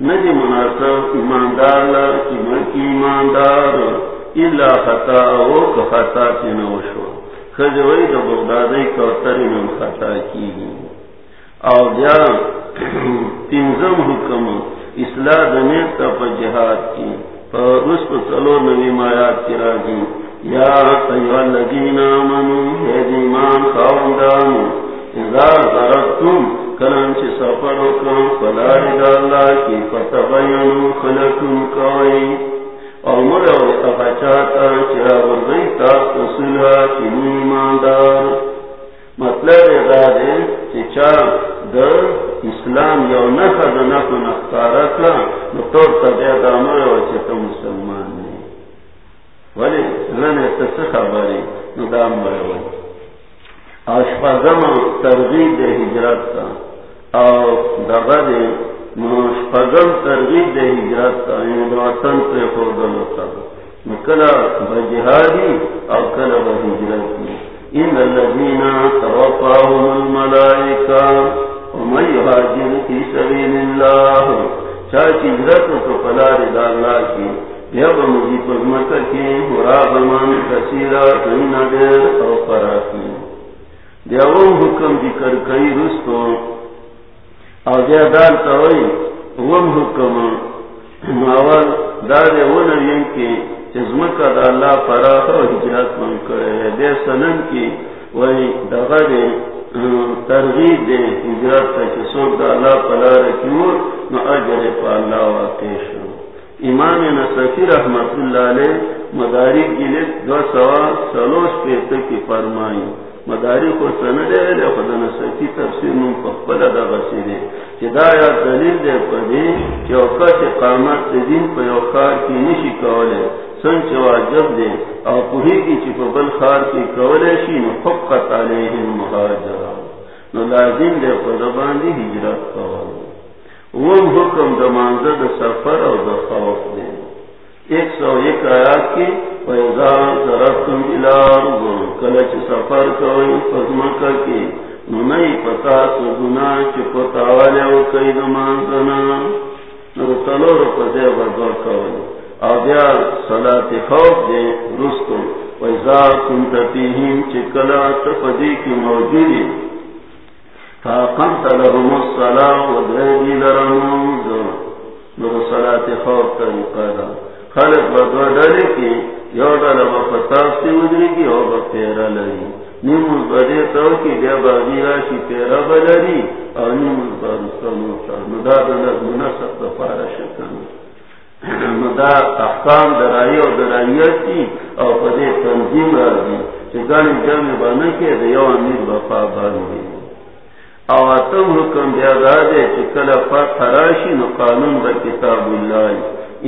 ندی مناسب ایماندار ایماندار، الا خطا او خطا کی نوشو خجوئی دا بغدادی کوتری من خطا کی او بیا تنظم حکم، اصلاح دنیت تا پا جہاد کی فرس کو چلو نبی مایات کی راجی یا ایوہ الذین آمنو ہے دیمان خواندان اذا ضربتم کلن چی سفر وکرم فلار اللہ کی فتبینو خلقن کوئی اور مرو اخچاتا چرا ورزی تاست سلحا چی یعنی نیماندار مطلب دے اسلام یو نخا دا نخو نختارا کلا دا تا مسلمان نی ولی لنے تس خبری نو دا مرو آشپازم ترغیب دے ہجرت تا او دغا دے مشپگم ترغیب دے ہجرت تا یعنی دو وطن پر خوردلو تا۔ کلا بجہادی او کلا بہجرت ان الذين توفاهم الملائكه ومن يهاجر في سبيل الله چاچی ہجرت تو پلا رضا اللہ کی جب مجھے پزمت کی مراب من کثیرا کہیں دیر او پرا کی دیو حکم ذکر کئی رستو او دیا دال توئی وم حکم ماول دار ون کی چزمکا دا اللہ پرا ہو ہجرت من کرے دے سنن کی وہی دغا دے، ترغیب دے ہجرت تا چسوک دا اللہ پلا رکیو نو اجر پا اللہ واقع شو امام نصفی رحمت اللہ علیہ مداری کی دو سوا سلوش پیتا کی فرمائی مداری کو سندے لے خود نصفی تفسیر من پخپل دا غسی دے۔ چی دا یا دلیل دے پا دے چی اوقات قامت دین پا یوخار کی نشی کولے۔ سن چی واجب دے، او پوہی کی چی پا بل خار کی کولے شی نو فقط علیہم مہاجرہ نو لازم دے پا دی ہجرت کولے وم حکم دا منظر دا سفر او دا خوف دے۔ ایک سو ایک آیات کی ویزان ضرفتم الار کلچ سفر کوئی فضمکہ کی۔ نو نئی پتا سو گنا چی پتاوالے او کئی دا منظرنا نو سلور پتے وزور کوئی۔ او بیا صلاة خوف دے رستو کنت تفدی کی موجودی فاقمت لهم الصلاة لرموز نو صلاة خوف طریقہ دا خلق بدو ڈلے کی یو ڈالا با فتاف تی ادری کی او با پیرا بدے تو کی، بیا راشی پیرا بلری او مناسب ندا احکام درائی او درائیت کی او پدے تنظیم رازی چکانی جمع بانکی دیو امیر بفا باندی او اتم حکم دیا بیا دادے چکل فات حراشی نو قانون با کتاب اللہ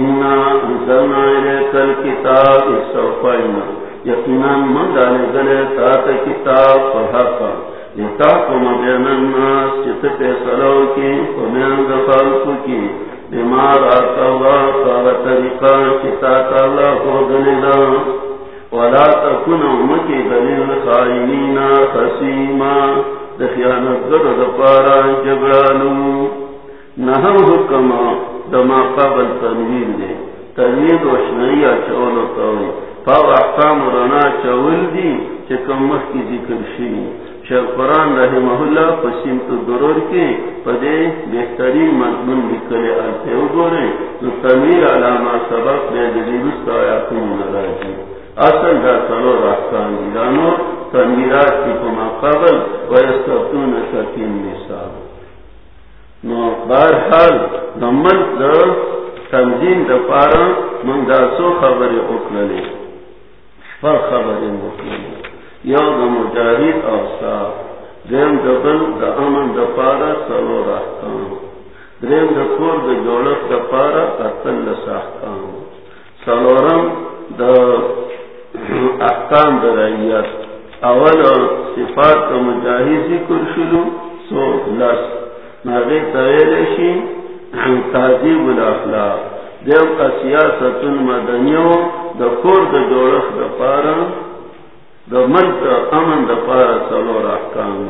انا انزلنا الیک الكتاب اصفائنا یقیناً من دانے گلے تات کتاب پڑھاتا لیتا کم بین الناس چت پیسلو کی کمین دفالکو کی بیمار آتا اللہ قال طریقہ چتات ولا تکن امکی دلیل خائنین خسیما دخیانت گر جبرانو۔ دما قبل تنویر دے۔ تنویر چولو پاو احکام رنا چول دی، چکم مخ کی ذکر شی شیخ قرآن رحمہ اللہ پسیم تو درور کی پدے بہترین مضمون لکلے آتے ہو گورے تو تنویر علامہ سبق بے دلیلست آیاتون نراجی اصل دا سلور احکام دیرانو تنویرات کی کما قبل ویستفتون شکین نسا نو بارحال نمال دا تنظیم دا پارا من دا سو خبر اکللی پر خبر یو دا مجاہد اوسا دیم دا بل دا امن دا پارا سلو رحکام دریم دا کور دا جولت دا پارا اتل لساحکام سلورم دا احکام دا رئیت اول صفات دا مجاہد ذکر شلو سو لس. ناغی تویلشی تحضیب الاخلاق. دیم کا سیاست المدنیو دا کور دا جوڑخ دا پارا دا ملک امن دا پارا سلور احکام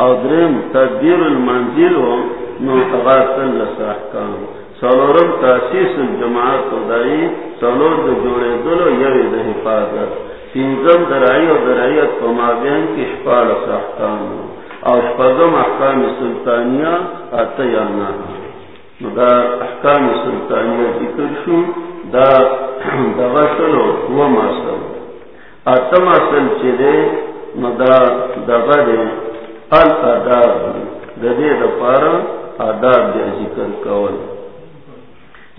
او درم تدبیر المنزل ہو نو اغاثن لس احکام سلورم تاسیس الجماعت و دائی سلور دا جوڑے دلو یوی دا حفاظت. تینزم درائی و درائیت و مابین کی شپال اس احکام او شپاگم احکام سلطانیہ اتیانا دا احکام سلطانیہ ذکر شو. دا دغسلو و ماسل اتم اصل چلے مدا دغدے الاداب ددے دپارا آداب دے ذکر کول.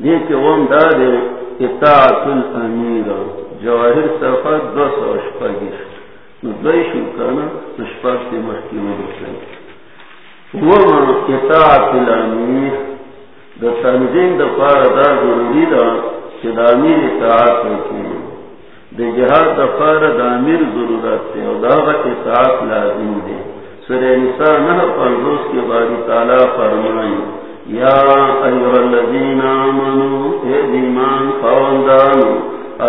دیکھ وم دا دے، اطاعت الامیر. جواہر صفحہ دو سو اشپاگیش نو دوی شو کانا اشپاگ تی محکی مرسل وما اطاعت الامیر. دا تنظیم دا پارا دا ضروری دا امیر اطاعت دے جہاد دفار دا امیر ضرورت دے او داغت اطاعت لازم دے سر نساء نہ پنزوس کے باری تعالیٰ فرمائی یا ایوہ الذین آمنوا اے دیمان خواندانو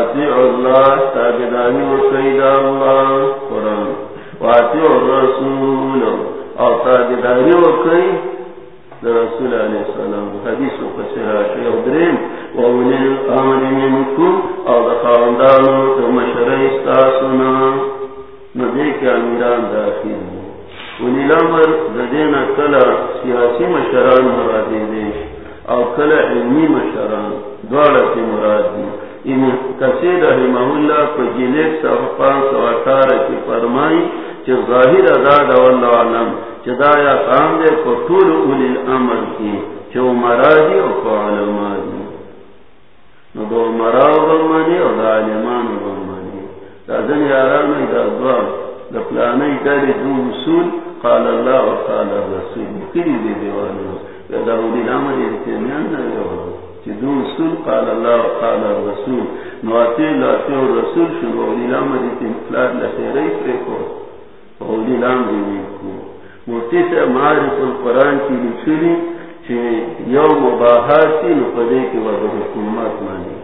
اتیع اللہ تابدانی و سید اللہ قرآن. و اتیع الرسول او تابدانی و سید رسول علیہ السلام. حدیث و قصرہ شیخ درین. و اولی الامر منکم او دخاندانو تو مشرع استاسونا. ندے کے امیران داخل اولی الامر ددین کلا سیاسی مشران مرادی دیش. او کلا علمی مشران دوارتی مرادی ان کسید رحمہ اللہ کو جلیک صفحہ پانس و کی فرمائی چھ ظاہر ازاد واللہ علم چدا یا کام دے کو اولی الامر کی چو مرادی او کو علمانی نو دو مراو بمانی او دا علمان بمانی دا زن یاران دا دعا، دا پلانی داری دو رسول قال اللہ و قال الرسول. کلی دی دیوانو یا دا اولی الامر ارتنیان نا یوانو چی دو رسول قال اللہ و قال الرسول. نو آتی اللہ آتی الرسول شنو اولی الامر ارتیمیان ارتنیان لخیره پریکو اولی الامر ارتنیان مفتی سے معرف القرآن کی لکھنی چھے یو مباہات کی نفدے کے وقت حکومت مانی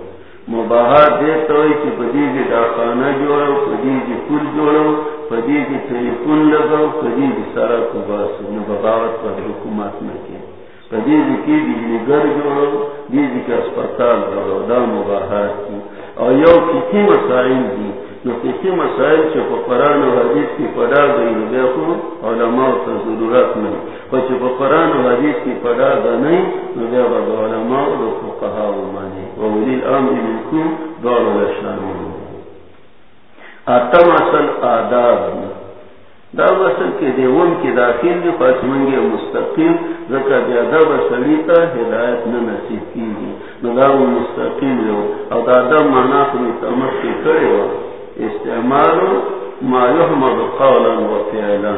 مباہات دیتا ہوئی کہ پدی کی داخانہ جوڑو پدی کی پل جوڑو پدی کی تلیفون لگاو پدی کی سارا کو باسو نبغاوت پر حکومت نکی پدی کی بجلی گر جوڑو دیزی کی اسپتال جوڑو دا مباہات کی اور یو کتی مسائل دی نو کسی مسائل چھ پا قرآن و حدیث کی پڑا گئی نو بیخو علماء تا ضرورت نہیں پا پا قرآن و حدیث کی پڑا گئی نہیں نو بیخو دا علماء و فقہا و مانی و اولی الامر منکم دوار و لشانی آتم اصل آداب. دا وصل کے دیون کی داخل دی فاسمنگی مستقیم ذکر بیا دا وصلی ہدایت نہ نصیب کی گی نو دا مستقیم لو او دا دا مانا خمی تمت کی کرے وا استعمال ما یحمد قولا و فعلا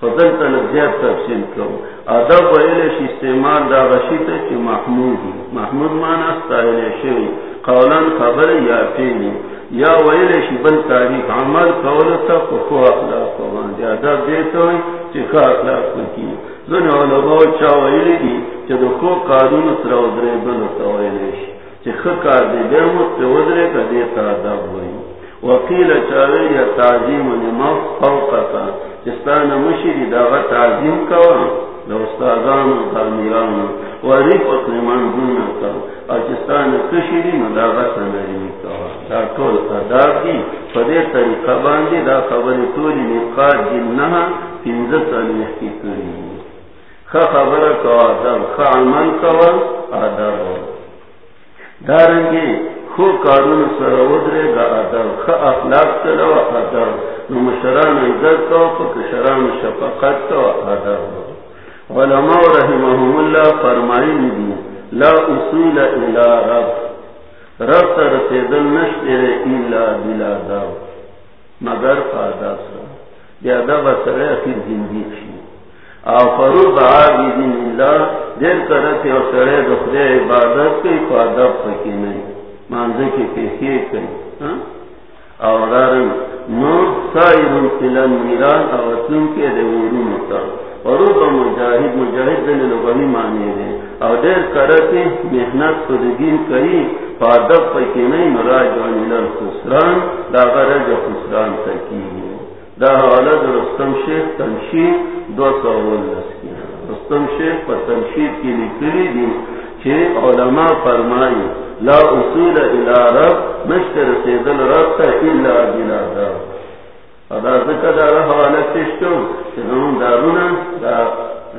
فضل تلک زیاد تفصیل کرو ادب ویلش استعمال دا غشیتا چی محمودی محمود مانا ستایل شوی. قولا خبر یا فیلی یا ویل شی بل تاریخ عمل کولتا خو اخلاق وان دی ادب دیتا ہوئی چی خو اخلاق کی زن علماء چا ویل دی چی دو خو قانون سر ودرے بلتا ویل شی چی خو کار دی بیمت پی ودرے کا دیتا ادب ہوئی وقیل چاوی یا تعظیم نما فوقتا چستان مشیدی داغا تعظیم کوا، دا استادان و دا میران ورفت لمن دونتا اچستان کشیدی مداغا سنرمی کوا. دا طول اداب دی. فدے طریقہ باندی دا خبر تولی نقاد جنہا پینزت علیہ کی کری خا خبر کوا آداب خا عمل کوا، آداب دارنگی خو کارون سر ودرے گا آداب خا اخلاق سلو آداب نو مشران عزت کوا فکشران شفقت کوا آداب علماء رحمهم اللہ فرمائن دی لا اصول الى رب. رب تر سیدل نشتر ایلا بلا داو مگر فادا سا بیا دا بسر اخیر زندگی شی او فرود عابدین اللہ دیر کرتی او سرے دخدے عبادت کئی فادا فکی نئی مانزے کی پیخی کئی او دارن نور سائرون تلن میران او اتنم کے دے ورون تا فرود مجاہد مجاہد دن لغنی مانی دے او دیر کرتی محنت خودگین کئی فادب پکی نہیں مراج وانیلر خسران، دا غرج خسران تکی ہے دا حوالد رستم شیخ تنشید دو سو واللس کی رستم شیخ پر تنشید کی لکلی دی چھے علماء فرمائی لا اصول الى رب، مشتر سیدل رب تا الا بلا دا ادا ذکر دا حوالت تشتو چھے نمون دارونا، دا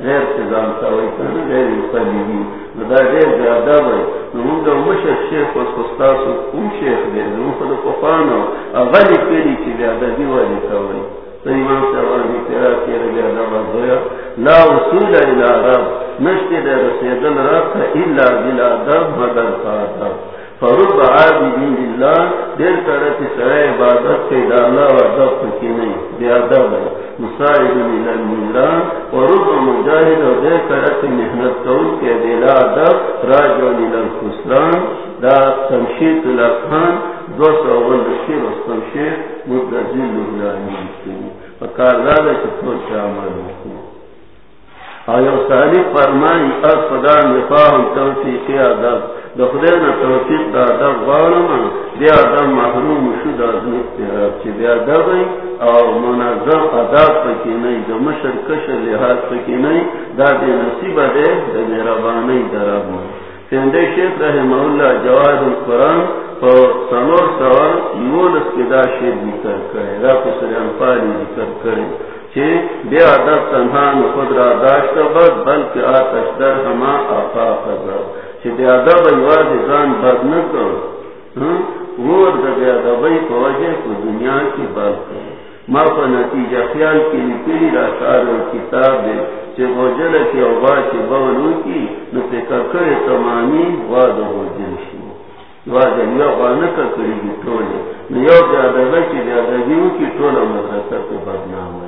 غیر سزام تاوی کنه غیر مقلبی دا غیر زیاده بای نمون دا مشر شیخ و سستاسو اون شیخ دی نمون خود قفانو. اغلی کلی چی بیاده دیوالی تاوی تا ایمان سوانی تیرا کیر بیاده بازویا لا وصول الى رب. نشتی در رسیدل رب تا الا بلا دب مدر فادب فرب عابدین اللہ دیر کرتی سرے عبادت کے دالا و دب کی نہیں. بیادب ہے. مساعد الى المنران ورب مجاہد و دیر کرتی محنت کول کے دیلا دب راجو الى الخسران. دا تمشید الافحان. دو سو اول دشیر و تمشید مدرزیل اللہ فکار دادا چطور شامل مکو آیا فرمائی از خدا نفاهم توفیقی توفیق دا بیا محروم شد از چی بیا او منظم پکی نئی دا مشر، کشر لحاظ پکی نئی دا دی نصیب دے دا میرابانی دراب نئی فینده شیخ رحمه اللہ جواد القرآن پا سنور یولس کے دا شیر ذکر کرے دا پسر انفالی ذکر کرے بے ادب تنہان خود را داشت بد بلکہ آتش در ہما آقا خزر چھ بے ادب ایواز زان بد نکر وور دا بے ادبی کو وجہ کو دنیا کی بد کر ما پا نتیجہ خیال کی لکلی را شار و کتاب دے چھ غجل کی اوبا چھ بولو کی، نو پہ ککر تمامی واد و غجل شی. واد یو غانکا کری گی ٹولے. نو یو بے ادبی چھ بے ادبیو کی ٹولا مدرسہ پہ بدنام ہے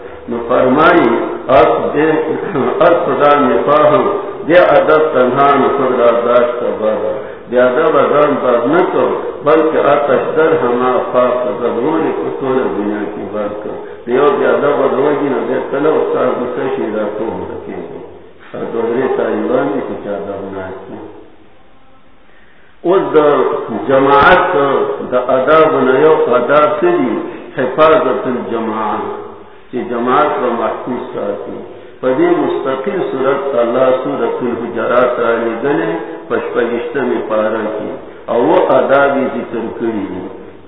فرمائی ارس خدا نفاہم دے ادب تنہان خود را داشت بارا دے ادب ازان بار نکو بلکہ آتش در ہما خاص ضروری کسول دنیا کی بار کر۔ دیو دے ادب ازوگی نا دے تلو استاد مسیشی دا تو رکھے گی۔ اور دوری تایوان دی کچھ ادب ناکی اس دا جماعت دا ادب نیو ادب سلی حفاظت الجماعت۔ کہ جماعت و محفوظ ساتھی۔ پدی مستقل صورت اللہ صورت الحجرات علی گلے پشپگشت میں پارا کی او وہ ادا بھی ذکر کری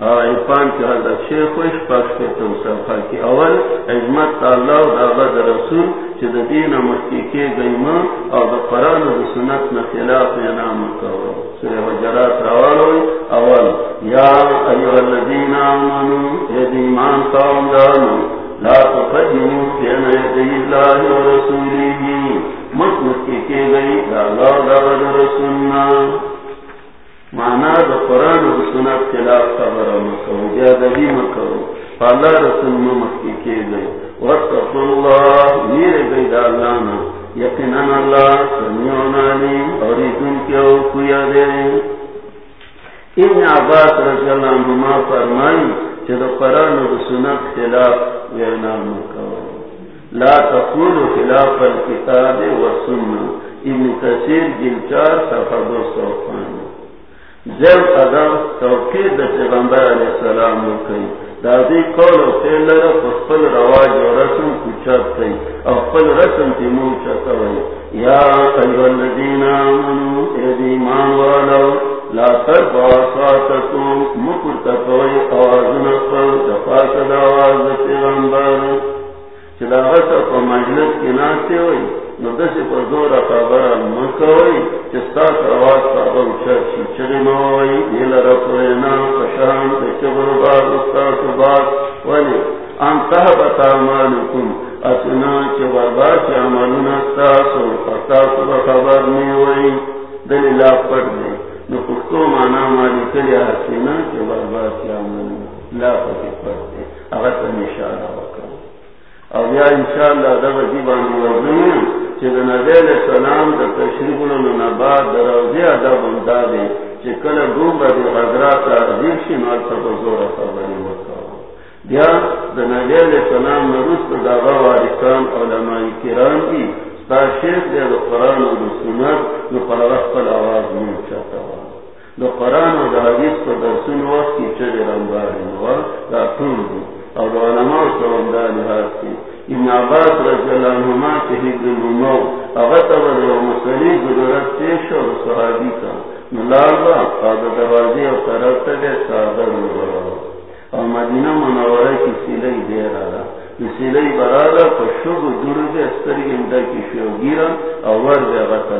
عرفان کی حضرت شیخ و اشپاک کے تم صفحہ کی اول عظمت اللہ و دعوت رسول چد دین مکی کے گئی ماں اور قرآن و سنت میں خلاف نام کرو سورہ وجرات روالو اول، یا ایوہ الذین آمنوا اید ایمان قوم، دانو لا تقدموا بین یدی اللہ و رسولی مت مکی کے گئی اللہ و رسولنا. مانا دا قرآن و سنت خلاف خبر مکو جادبی مکو فالا رسول مکی کے گئی. واتقوا اللہ، میر گئی دا اللہ نا. یقیناً اللہ سمیعون علیم، اور ادن کیا کویا دے ابن عباس رضی اللہ عنہما فرمائی کہ قرآن و سنت خلاف وینا مکو. لا تقول خلاف الكتاب و سنت. ابن کثیر جل چار صفحہ دو سو پانچ. زر قدم توقید پیغمبر علیہ السلام کئی دادی قول و فیل لرا فصفل رواج و رسم کچھت کئی او فل رسم تی موچت وی یا ایو الذین آمنو اید ایمان والو لا ترفع صوتکم مکر تکوی آوازن قل دفاق دواز پیغمبر چلا غصہ پا مجلس کی ناسی ہوئی، نو دسی پر زور خبر مکوئی چستا سرواز خبر چرشی چلی موئی دیل رفوینا فشان تچبر بار استاس بار. ولی ان تحبت عمالکم اسنا چبر بار چی عملون استاسو فتاسو بخبر نیوئی دلی لا پڑ پختو مانا مالی کلی حسینا چبر بار چی عملون لا پتی پڑ دی اگر تا نشارہ وکر. او یا انشاءاللہ دا وزی باندی وزنی نبی علیہ السلام دا تشریف لنا بعد دا روزی ادا بندا چی کل گوم دی غدرات عزیب شی مال تا بزور خبری وکاو دیا دا نبی علیہ السلام نروست دا غوارکان علماء کرام دی ستا شیخ دے دا قرآن و دا سنت دا قرآن پل آواز من چاہتا ہوا دا قرآن و دا حدیث درسون وقت کی چلی رنباری نوا دا طول دی او دا علماء سوام دا لحاظ کی ابن عباس رضی اللہ عنہما شہید المو اغتب دو مسلی ضرورت پیش اور صحابی کا ملالبا قادر دوازی اور طرف تک سادر مبارا اور مدینہ منورہ کی سیلئی دے رہا سیلئی برارا پر شب درد استری اندہ کی شیوگیرا اور ورد اغتا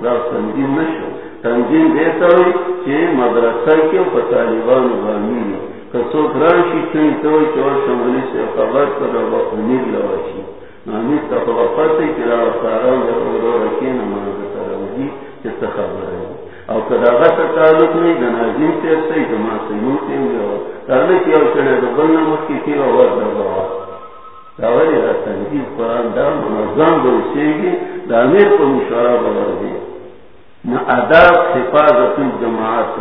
دا سنجین نشو. تنجین دیتا ہوئی چی مدرسہ کیو پا طالبان غرمی کسو گرانشی چنی توی چور شمالی سے خبر کر رہا امید لواشی نامید تا خبر تی کرا ساران در اورو رکی نماز تراوزی چتا خبر ہے. او کدا غصہ تعلق نہیں گنازین تیر سی جمع سیمون تیم گیا تعلق یو چنے دو بلنا مکی تی و ورد روا. داولی را تنجیز قرآن دا منظم دو سیگی، دا امیر کو مشورہ بلردی نا اداب حفاظت جماعت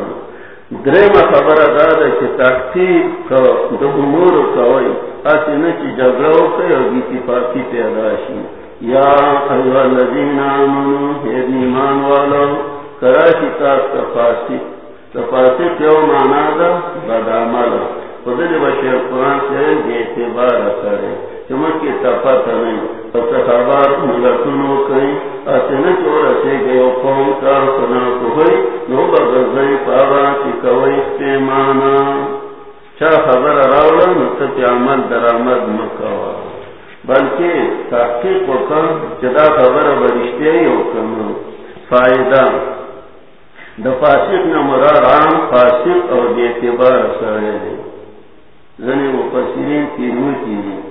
درم خبر دادا کہ تحقیق دو امور کوئی اسی نچی جگرو کئی اور اتفاقی پیدا شی. یا ایوہ الذین آمنو ہید ایمان والو کراشی تاک تفاسق تفاسق یو مانا دا؟ بدامالا خدل بشیر قرآن سے اعتبار کرے. چمکی تفاتا گئے قوم کار سنا کو ہوئی، نو پابا کوئی چا خبر راولا نتت عمل مکوا بلکہ تحقیق وکم جدا خبر برشتے ہی فائدہ۔ دا فاسق نمرار عام فاسق اور بیعتبار سرے دے زنی مفسرین تیرو تیرو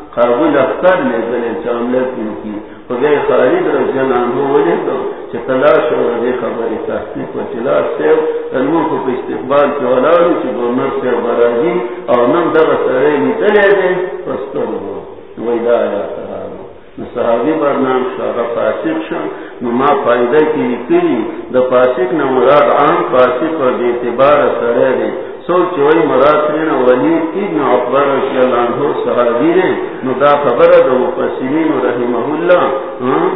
السلام اختر لے دلے چاملے کی خدای خالد رضی اللہ عنہ ولی تو چه تلاش و رضی خبری تحقیق و چلاش سیو علمو کو پی استقبال کی ولارو چه گورنر سیو برازی او نم دغ سرائی نیتلے دے۔ پستر ہو ویدا آیا ترارو صحابی برنام شاگا پاسق شن نما فائدہ کی کلی دا پاسق نمراد عام پاسق و دیتبار سرائی دے۔ سوچ وہی مراسرین ولی ابن رضی اللہ عنہ صحابی نے ندا خبر دا مفسرین رحمہ اللہ ہاں،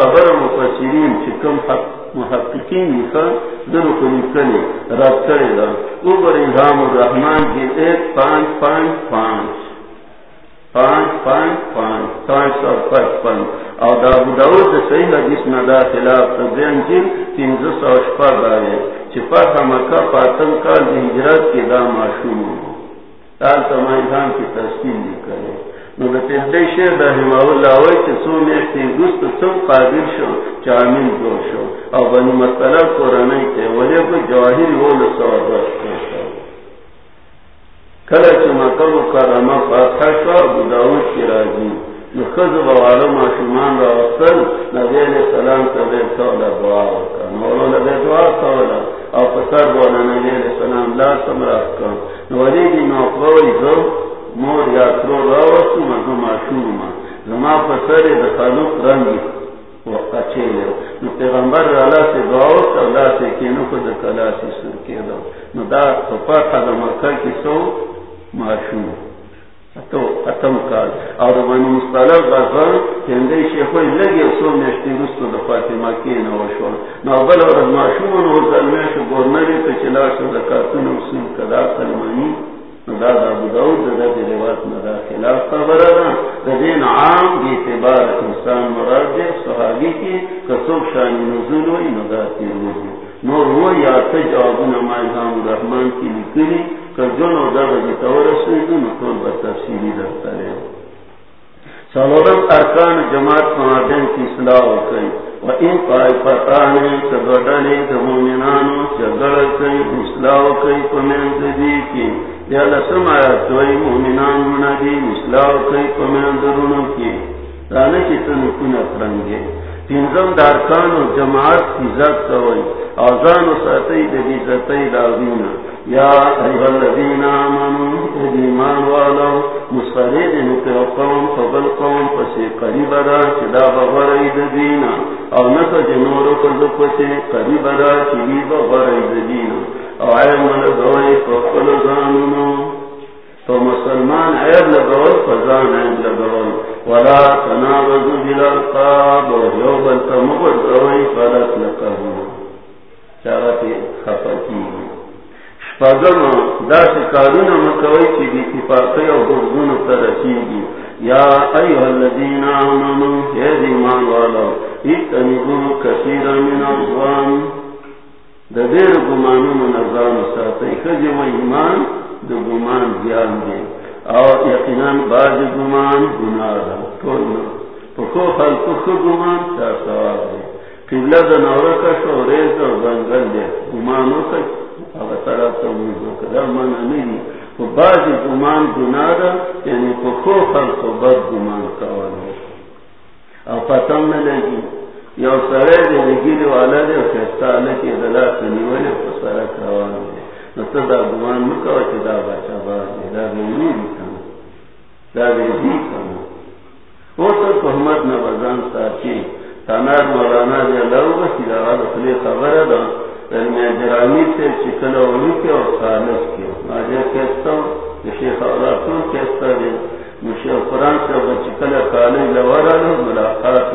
خبر مفسرین چکم حق محققین دنو کو رب کرے دا۔ اوبر انہام الرحمن کی ایک پانچ پانچ پانچ۔ پانچ پانچ پانچ۔ پانچ سو پچپن۔ اور دابو داود صحیح حدیث ندا خلاف تبین جن تین سو شپا دارے چپا تھا مکہ پاتم کا ہجرت کے دا معشوم تال تمام خان کی تشکیل لی کرے. شیر رحمہ اللہ وی چی سو میشتی گست سم قابل شو چامین دو شو. او بنی مسئلہ قرآنی تے ولی کو جواہر ہو ہول سو دست شو کلچ مکہ مکرمہ فاتحہ شو، ابو داود کی راجی نخذ بوالو معشومان را وصل نبی علیہ السلام تبیر سولا دعا وکا نولو نبی دعا سولا او پسر بولا نبی علیہ السلام لا سمراف کن نولی دی نوکوی زو مور یاترو را وستو مزو معشوما زما پسر دخلوق رنگی وقتا چیلے نو پیغمبر اللہ سے دعا وکا اللہ سے کینو کو دکلا سی سر کے نو دا سپا خدا مکہ کی سو معشوم تو اتم کال. اور بنو مستلق غزان کندے شیخوی لگی سو میشتی رستو دا فاطمہ کی نوشوان نو بل اور معشوم نو ظلمیشو گورنری تو چلاشو دا کارتون اصول کدا سلمانی دا دا ابو داود دا دی روات ندا خلاف خبر دا دا دین عام دی اعتبار انسان مراد دے صحابی کی کسوک شانی نزول وی نو دا تیر وزی نور وہ یا تجاوبنا مائزان الرحمن کی لکلی کجن و در بجی تورسی دن طول بتفسیری دفتا ہے سالورم ارکان جماعت مہادن کی اصلاح کئی و این پای فتانے کدوڈلی دمومنانو چگڑ کئی اصلاح کئی پمین دی کی. یعنی یا لسم آیات دوئی مومنان منا منادی، اصلاح کئی پمین درونو کی. رانے کی تنکون افرنگے تینزم دارکان و جماعت کی ذات کوئی. آزان و ساتی دی ذاتی داغینا یا ایوہ الذین آمنوا ایمان والا مصرید نکر قوم فبل قوم، پسی قریب را چدا بغرید دینا. او نتا جنور جی کل پسی قریب را چدی بغرید دینا. او عیم لگوئی فقل زانونو. تو مسلمان عیب لگوئی فزان عیب لگوئی ولا تنابزو بلالقاب یوبل تمغر زوئی فلت لکہو چاہتی خفا کی فضم دا کارون مکوئی چی دی اتفاقی او بغزون ترسیگی یا ایوہ الذین آمنو حید ایمان والا اتنبو کثیر من ازوان دا دیر گمانون نظام ساتی خجی و ایمان دا گمان زیان دی او یقیناً باج گمان گناہ دا تولنا پکو خلقو خو گمان چا سواب دی قبلہ دا نورکا شو ریز دا زنگل دی گمانو کچ بعض گمان گناہ دا یعنی پخو خلق و بد گمان کوالا او پتم نہ لگی۔ یو سرے دے لگیلی والا دے خیستا لکی دلا سنیولی پسرا کوالا دے نتا دا گمان مکوا چی دا باز دا دی کنا دا کنا او ساچی تانار مولانا دے اللہ بسی دا خلی خبر دا. جرامی سے چکن اولی کے اور خالص کے آجے کہتا ہوں شیخ اولاتوں کہتا ہے مشیخ قرآن سے اگر چکن لورا لو ملاقات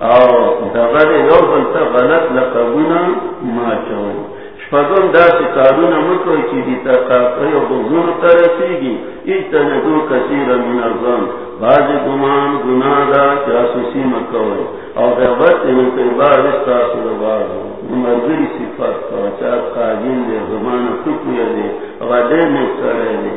او دغه یو بل ته غلط لقبونه ما چوي شپږم دا چې کارونه مکو چې دي تا کافي او حضور ته رسیږي. ایتنه دو کثیر من ارزان باز ګمان ګنا دا جاسوسي مکوي او دا وخت نو په بار استاسو د بازو مرګري صفات او چا قاجین دې زمانه ټکو دې او دې نه کړې دې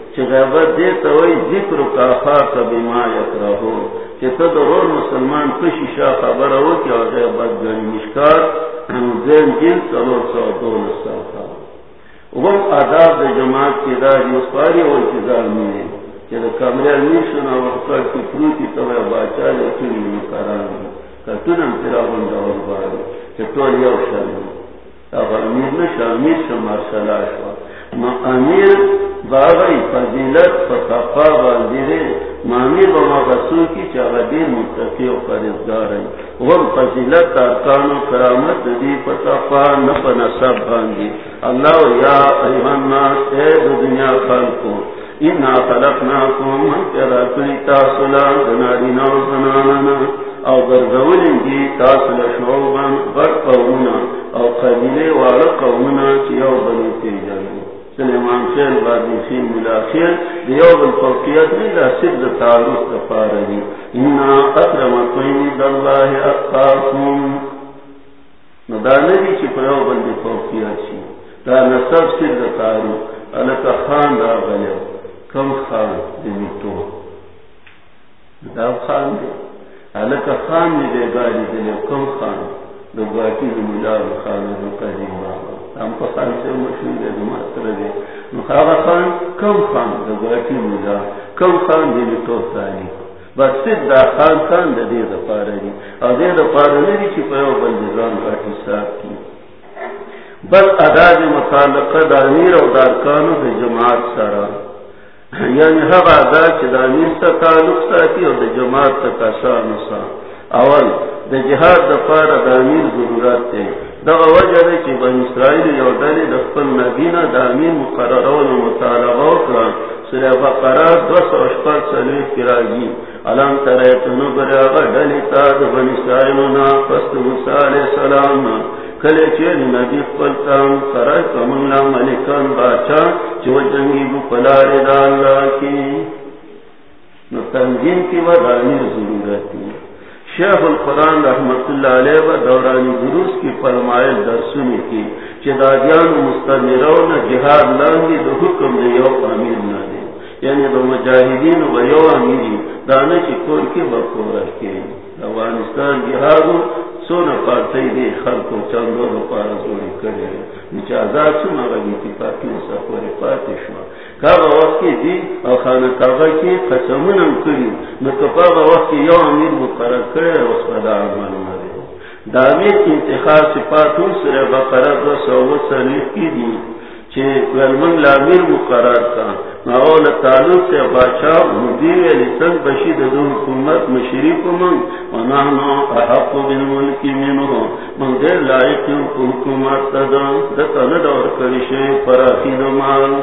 چې غیبت دې ذکر کا بما مسلمان په شیشه خبره غیبت مشکار جن سو آداب جماعت کی دا جو اور انتظار میں کہ دا نیشن اور کی پروتی باچا لے کتنم تیرا بندہ اور کہ تو امیر نشا، امیر شمار امیر باغی فضیلت فتقا باندیرے مامیر و مغسول کی چاہا دیر متقی و قرزدار ہے وہ فضیلت ارکان و کرامت دی فتقا نپا نصب باندی. اللہ یا ایوان ناس اے دنیا خلقو، انا خلقناکم من کرا کلی تاسلا دنارینا و زناننا او گرزولن دی تاسل شعوبا، غر قومنا. او قبیلے والا قومنا چیو بنی تیجنو سلیمان خیل بادی خیل ملا خیل دیو بالفوقیت نیلا سبز تعارف تفارنی انا اکرم قیم داللہ اقاکم دا ندی چی پیو بلدی فوقیت شی دا نصب سبز تعارف علکا خان دا غلیو. کم خان دمیتو دا خان دی. علکا خان دی دے گاڑی دلیو کم خان. دو گاٹی دو ملال خان دو قدیم بابا. ہم کو خان سے مشہور ہے دو ماتر دے مخابا خان کم خان دو گاٹی ملال کم خان دی تو ثانی بس سید دا خان خان دا دے دا پارا دی او دے دا پارا ندی چی پیو بندزان گاٹی صاحب کی بس ادا دی مخالقہ دا امیر او دارکانو دا جماعت سارا یعنی حق ادا چی دا امیر سا تعلق ساتی او دا جماعت تا کسانو سا اول دا جہاد دا پارا دا امیر ضرورت تے دا وجہ دے چی بن اسرائیل یو دلی دا خپل نبینا دا امیر مقررون و مطالبہ وکرا سورہ بقرہ دو سو اشپر سلوی کراجی علام تریتنو برابا دلی تا دا بن اسرائیلونا فست موسیٰ علیہ السلام کلے چیلی نبی خپلتان خراج کمنگلا ملکان باچا چو جنگی بو پلار دا اللہ کی نو تنظیم کی ودانی ضرورتی شیخ القرآن رحمت اللہ علیہ و دورانی دروس کی فرمائے درسنی کی چدادیان مستمرون جہاد لانگی دو حکم دے یو امیر نہ دے۔ یعنی دو مجاہدین و یو امیری دانے کی کور کی بکور رکھے افغانستان جہاد سونا پارتی دے خلق و چندو دو پارا زوری کرے۔ نیچے آزاد سونا غنی اتفاقی و سفوری پاتی شما وقت کی دی او خانہ کاغا کی قسمونم کری نکپاغا وقت کی یو امیر مقرر کرے اس پر دا عمل مرے دامیر انتخاب سپاتون سر بقرر دو سو سلیف کی دی چھے ولمن لامیر مقرر کا ناول تعلق سے باچا مدیر لسن بشید دو حکومت مشرک من ونحنو احق بالملکی منو من دیر لائق حکومت تدا دتا ندور کرشے پراخی دو مال.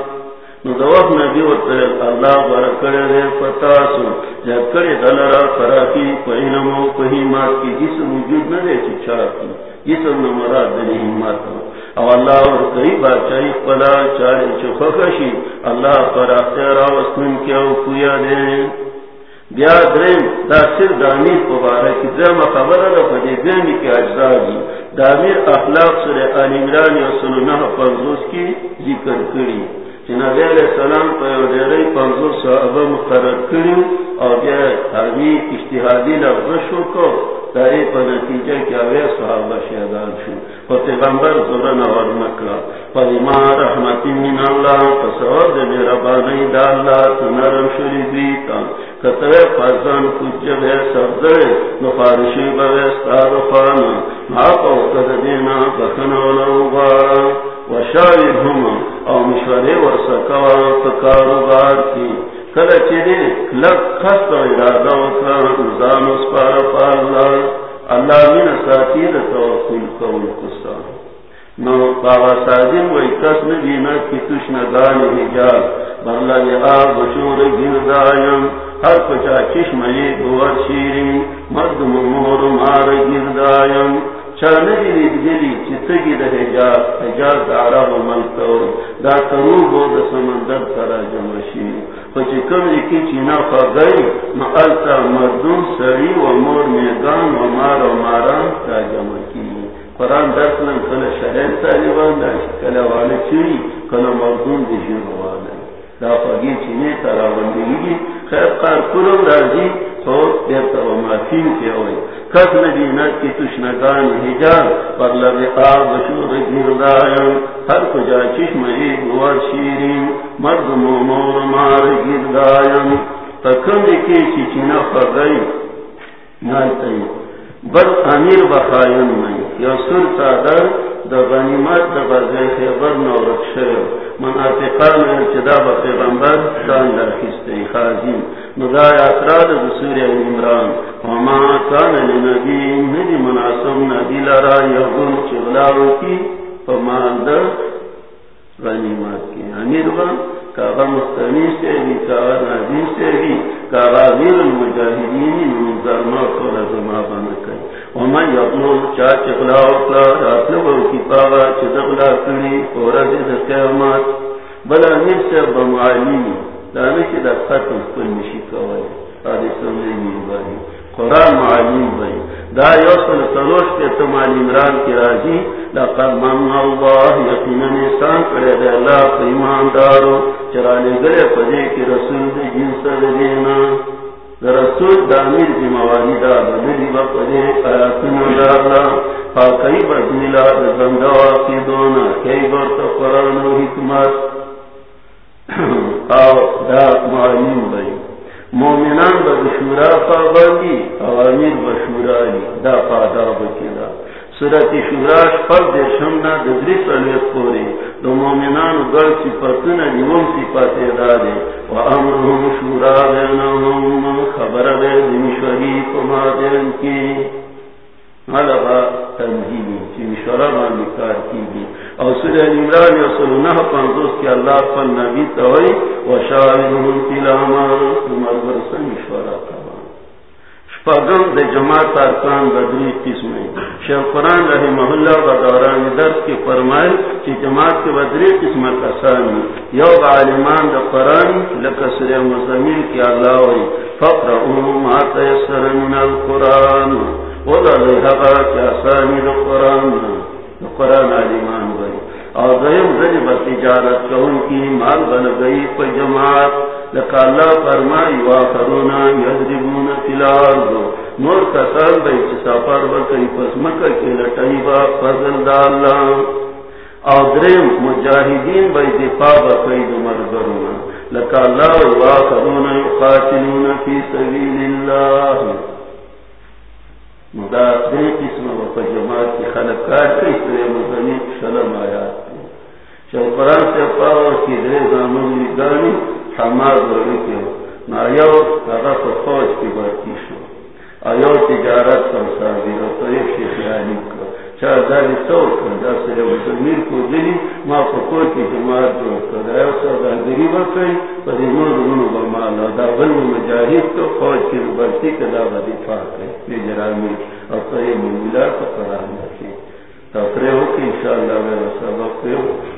نو نبی ورطلے اللہ برکڑے دے فتاسو جب کرے دلرا فراکی پہنمو پہیمات کی جسم وجود نہ دے چچا کی جسم نمراد دلی ہمات او اللہ اور کئی پلا چارے چخشی اللہ پر اختیار کیا کویا دے بیا درم دا سر دانی مبارک درم خبر ده، په دې ځمی اجزا دي. دامیر اخلاق سر آل عمران یا سننہ پنزوس کی ذکر کری نبی علیہ السلام پر پنزوس صحابہ مقرر کری اور یہ اشتہادی لغشو کو داری پر نتیجہ کیا وے صحابہ شہدان شو. و پیغمبر زورن اور مکلا پر ایمان رحمتی من اللہ فسور دے میرا بانی دا اللہ تنرم شری دیتا کتوے فرزان کچھ بے سبزرے نفارشی بے ستار خانا ناپا وقت دینا بکنا ولوغارا وشاہدہم او مشورے ورسکوا فکاروبار کی کل چیدے لگ خست و ارادہ وکا نظام اسپار فاللہ اللہ من ساتیر نو ساجن کی حجاب. برلا بشور شیرین. مرد ممور مار گردائیم چانگی لید چتگی دا و دا و دا سمندر جمشی خوچی کم لکی چینا خوا گئی مقالتا مردون سری و مور، میدان و مار و ماران تا جمکی قرآن درس لن کل شرین تالیوان دا کل والا کل مردون دی. دا فاگی چینی ترا بندگی خیر قار کلو رازی خود دیتا و مافین کی ہوئی کس مدینت کی تشنگان حجاب پر لبی آب بشور گردائم ہر کجا چشم عید ور شیرین، مرد ممور مار گردائم تکم لکی چیچینا خرگئی نالتائی بل امیر بخائن میں یا سر سادر دا غنیمت دا بزای خیبر نورک شو منافقان میں چدا بخیبنبر دان در خستی خازیم مدای اطراد دا سوری عمران وما کان لنبی ندی مناسب نبی لرا یغن چغلاو کی فمان دا غنیمت کی. امیر با کاغا مستمی سے کاغا نبی سے کاغا غیر المجاہدین منظر ما کولا زما بند کئی ومن یغنو چا چغلاو کلا راتلو کی پاغا چدغلا کری فورد دا قیامات بلا امیر سے بمعالی دانشی دا ختم کل نشی کوئی آدھی سمجھے میرے قرآن معلوم بھائی دا یوسل سلوش کے تم عمران کی راضی. لقد من اللہ یقینا انسان کرے دے اللہ کو ایماندارو چرانے گلے پدے کی رسول دے جنس دینا. دا رسول دامیر کی موانی دا بدلی با دا اللہ بدلیلا دا زندوا دونا کئی قرآن و حکمت دا مومنان بشورا پابندی اوامیر بشورا دا پادا سورت شوراش پر دیشمنا ددری سلیت پوری دو مومنان گل صفتنا دیوم صفت دادے و امرهم شورا بینهم خبر بین مشوری کما دین کی ملغا تنزیلی چی مشورا باندی کار کی گی او سورہ عمران یا سلونہ پانزوس کی اللہ فن نبی توئی و شاہدهم فی الامر سمر برسن مشورا تبا شپاگم دے جماعت ارکان بدری قسم شیخ قرآن رحمہ اللہ و دوران درس کی فرمائل چی جماعت کے بدری قسم کسانی یو عالمان دا قرآن لکسر مزمین کی اللہ وی فقرعو ما تیسر من القرآن۔ ودا لحقا کی آسانی دا قرآن۔ دا قرآن عالمان وی اور غیم ذلی بتجارت کون کی مال بن گئی پا جماعت لکا اللہ فرمائی واخرونا یضربون فی نور کسان بھئی چی سفر بکی پس مکہ کی لٹائی با فضل دا اللہ۔ اور درم مجاہدین بھئی دفاع بکی دو مرگرونا لکا اللہ واخرونا یقاتلون فی سبیل اللہ۔ مدا دری قسم و جماعت کی خلق کار کئی سرے مزنی شلم آیات۔ شل سے پاور کی درے زامن گانی حماد ورگی کے نایو کاغا پر فوج کی بارتی شو. آیو تجارت سمساوی رو طریف شیخیانی کو. چاہ داری سور کن، دا سرے مزمیر کو دلی، ما پکور کی جماعت جو کر آیو سودا گری بکئی پر ایمون رونو بمالا دا بلو مجاہد کو فوج کی بارتی کے دا با دفاع کئی پی جرامی. اور طریف ملا کو قرآن رکھی تفریح ہو کہ انشاءاللہ میرا سبق پہ منیر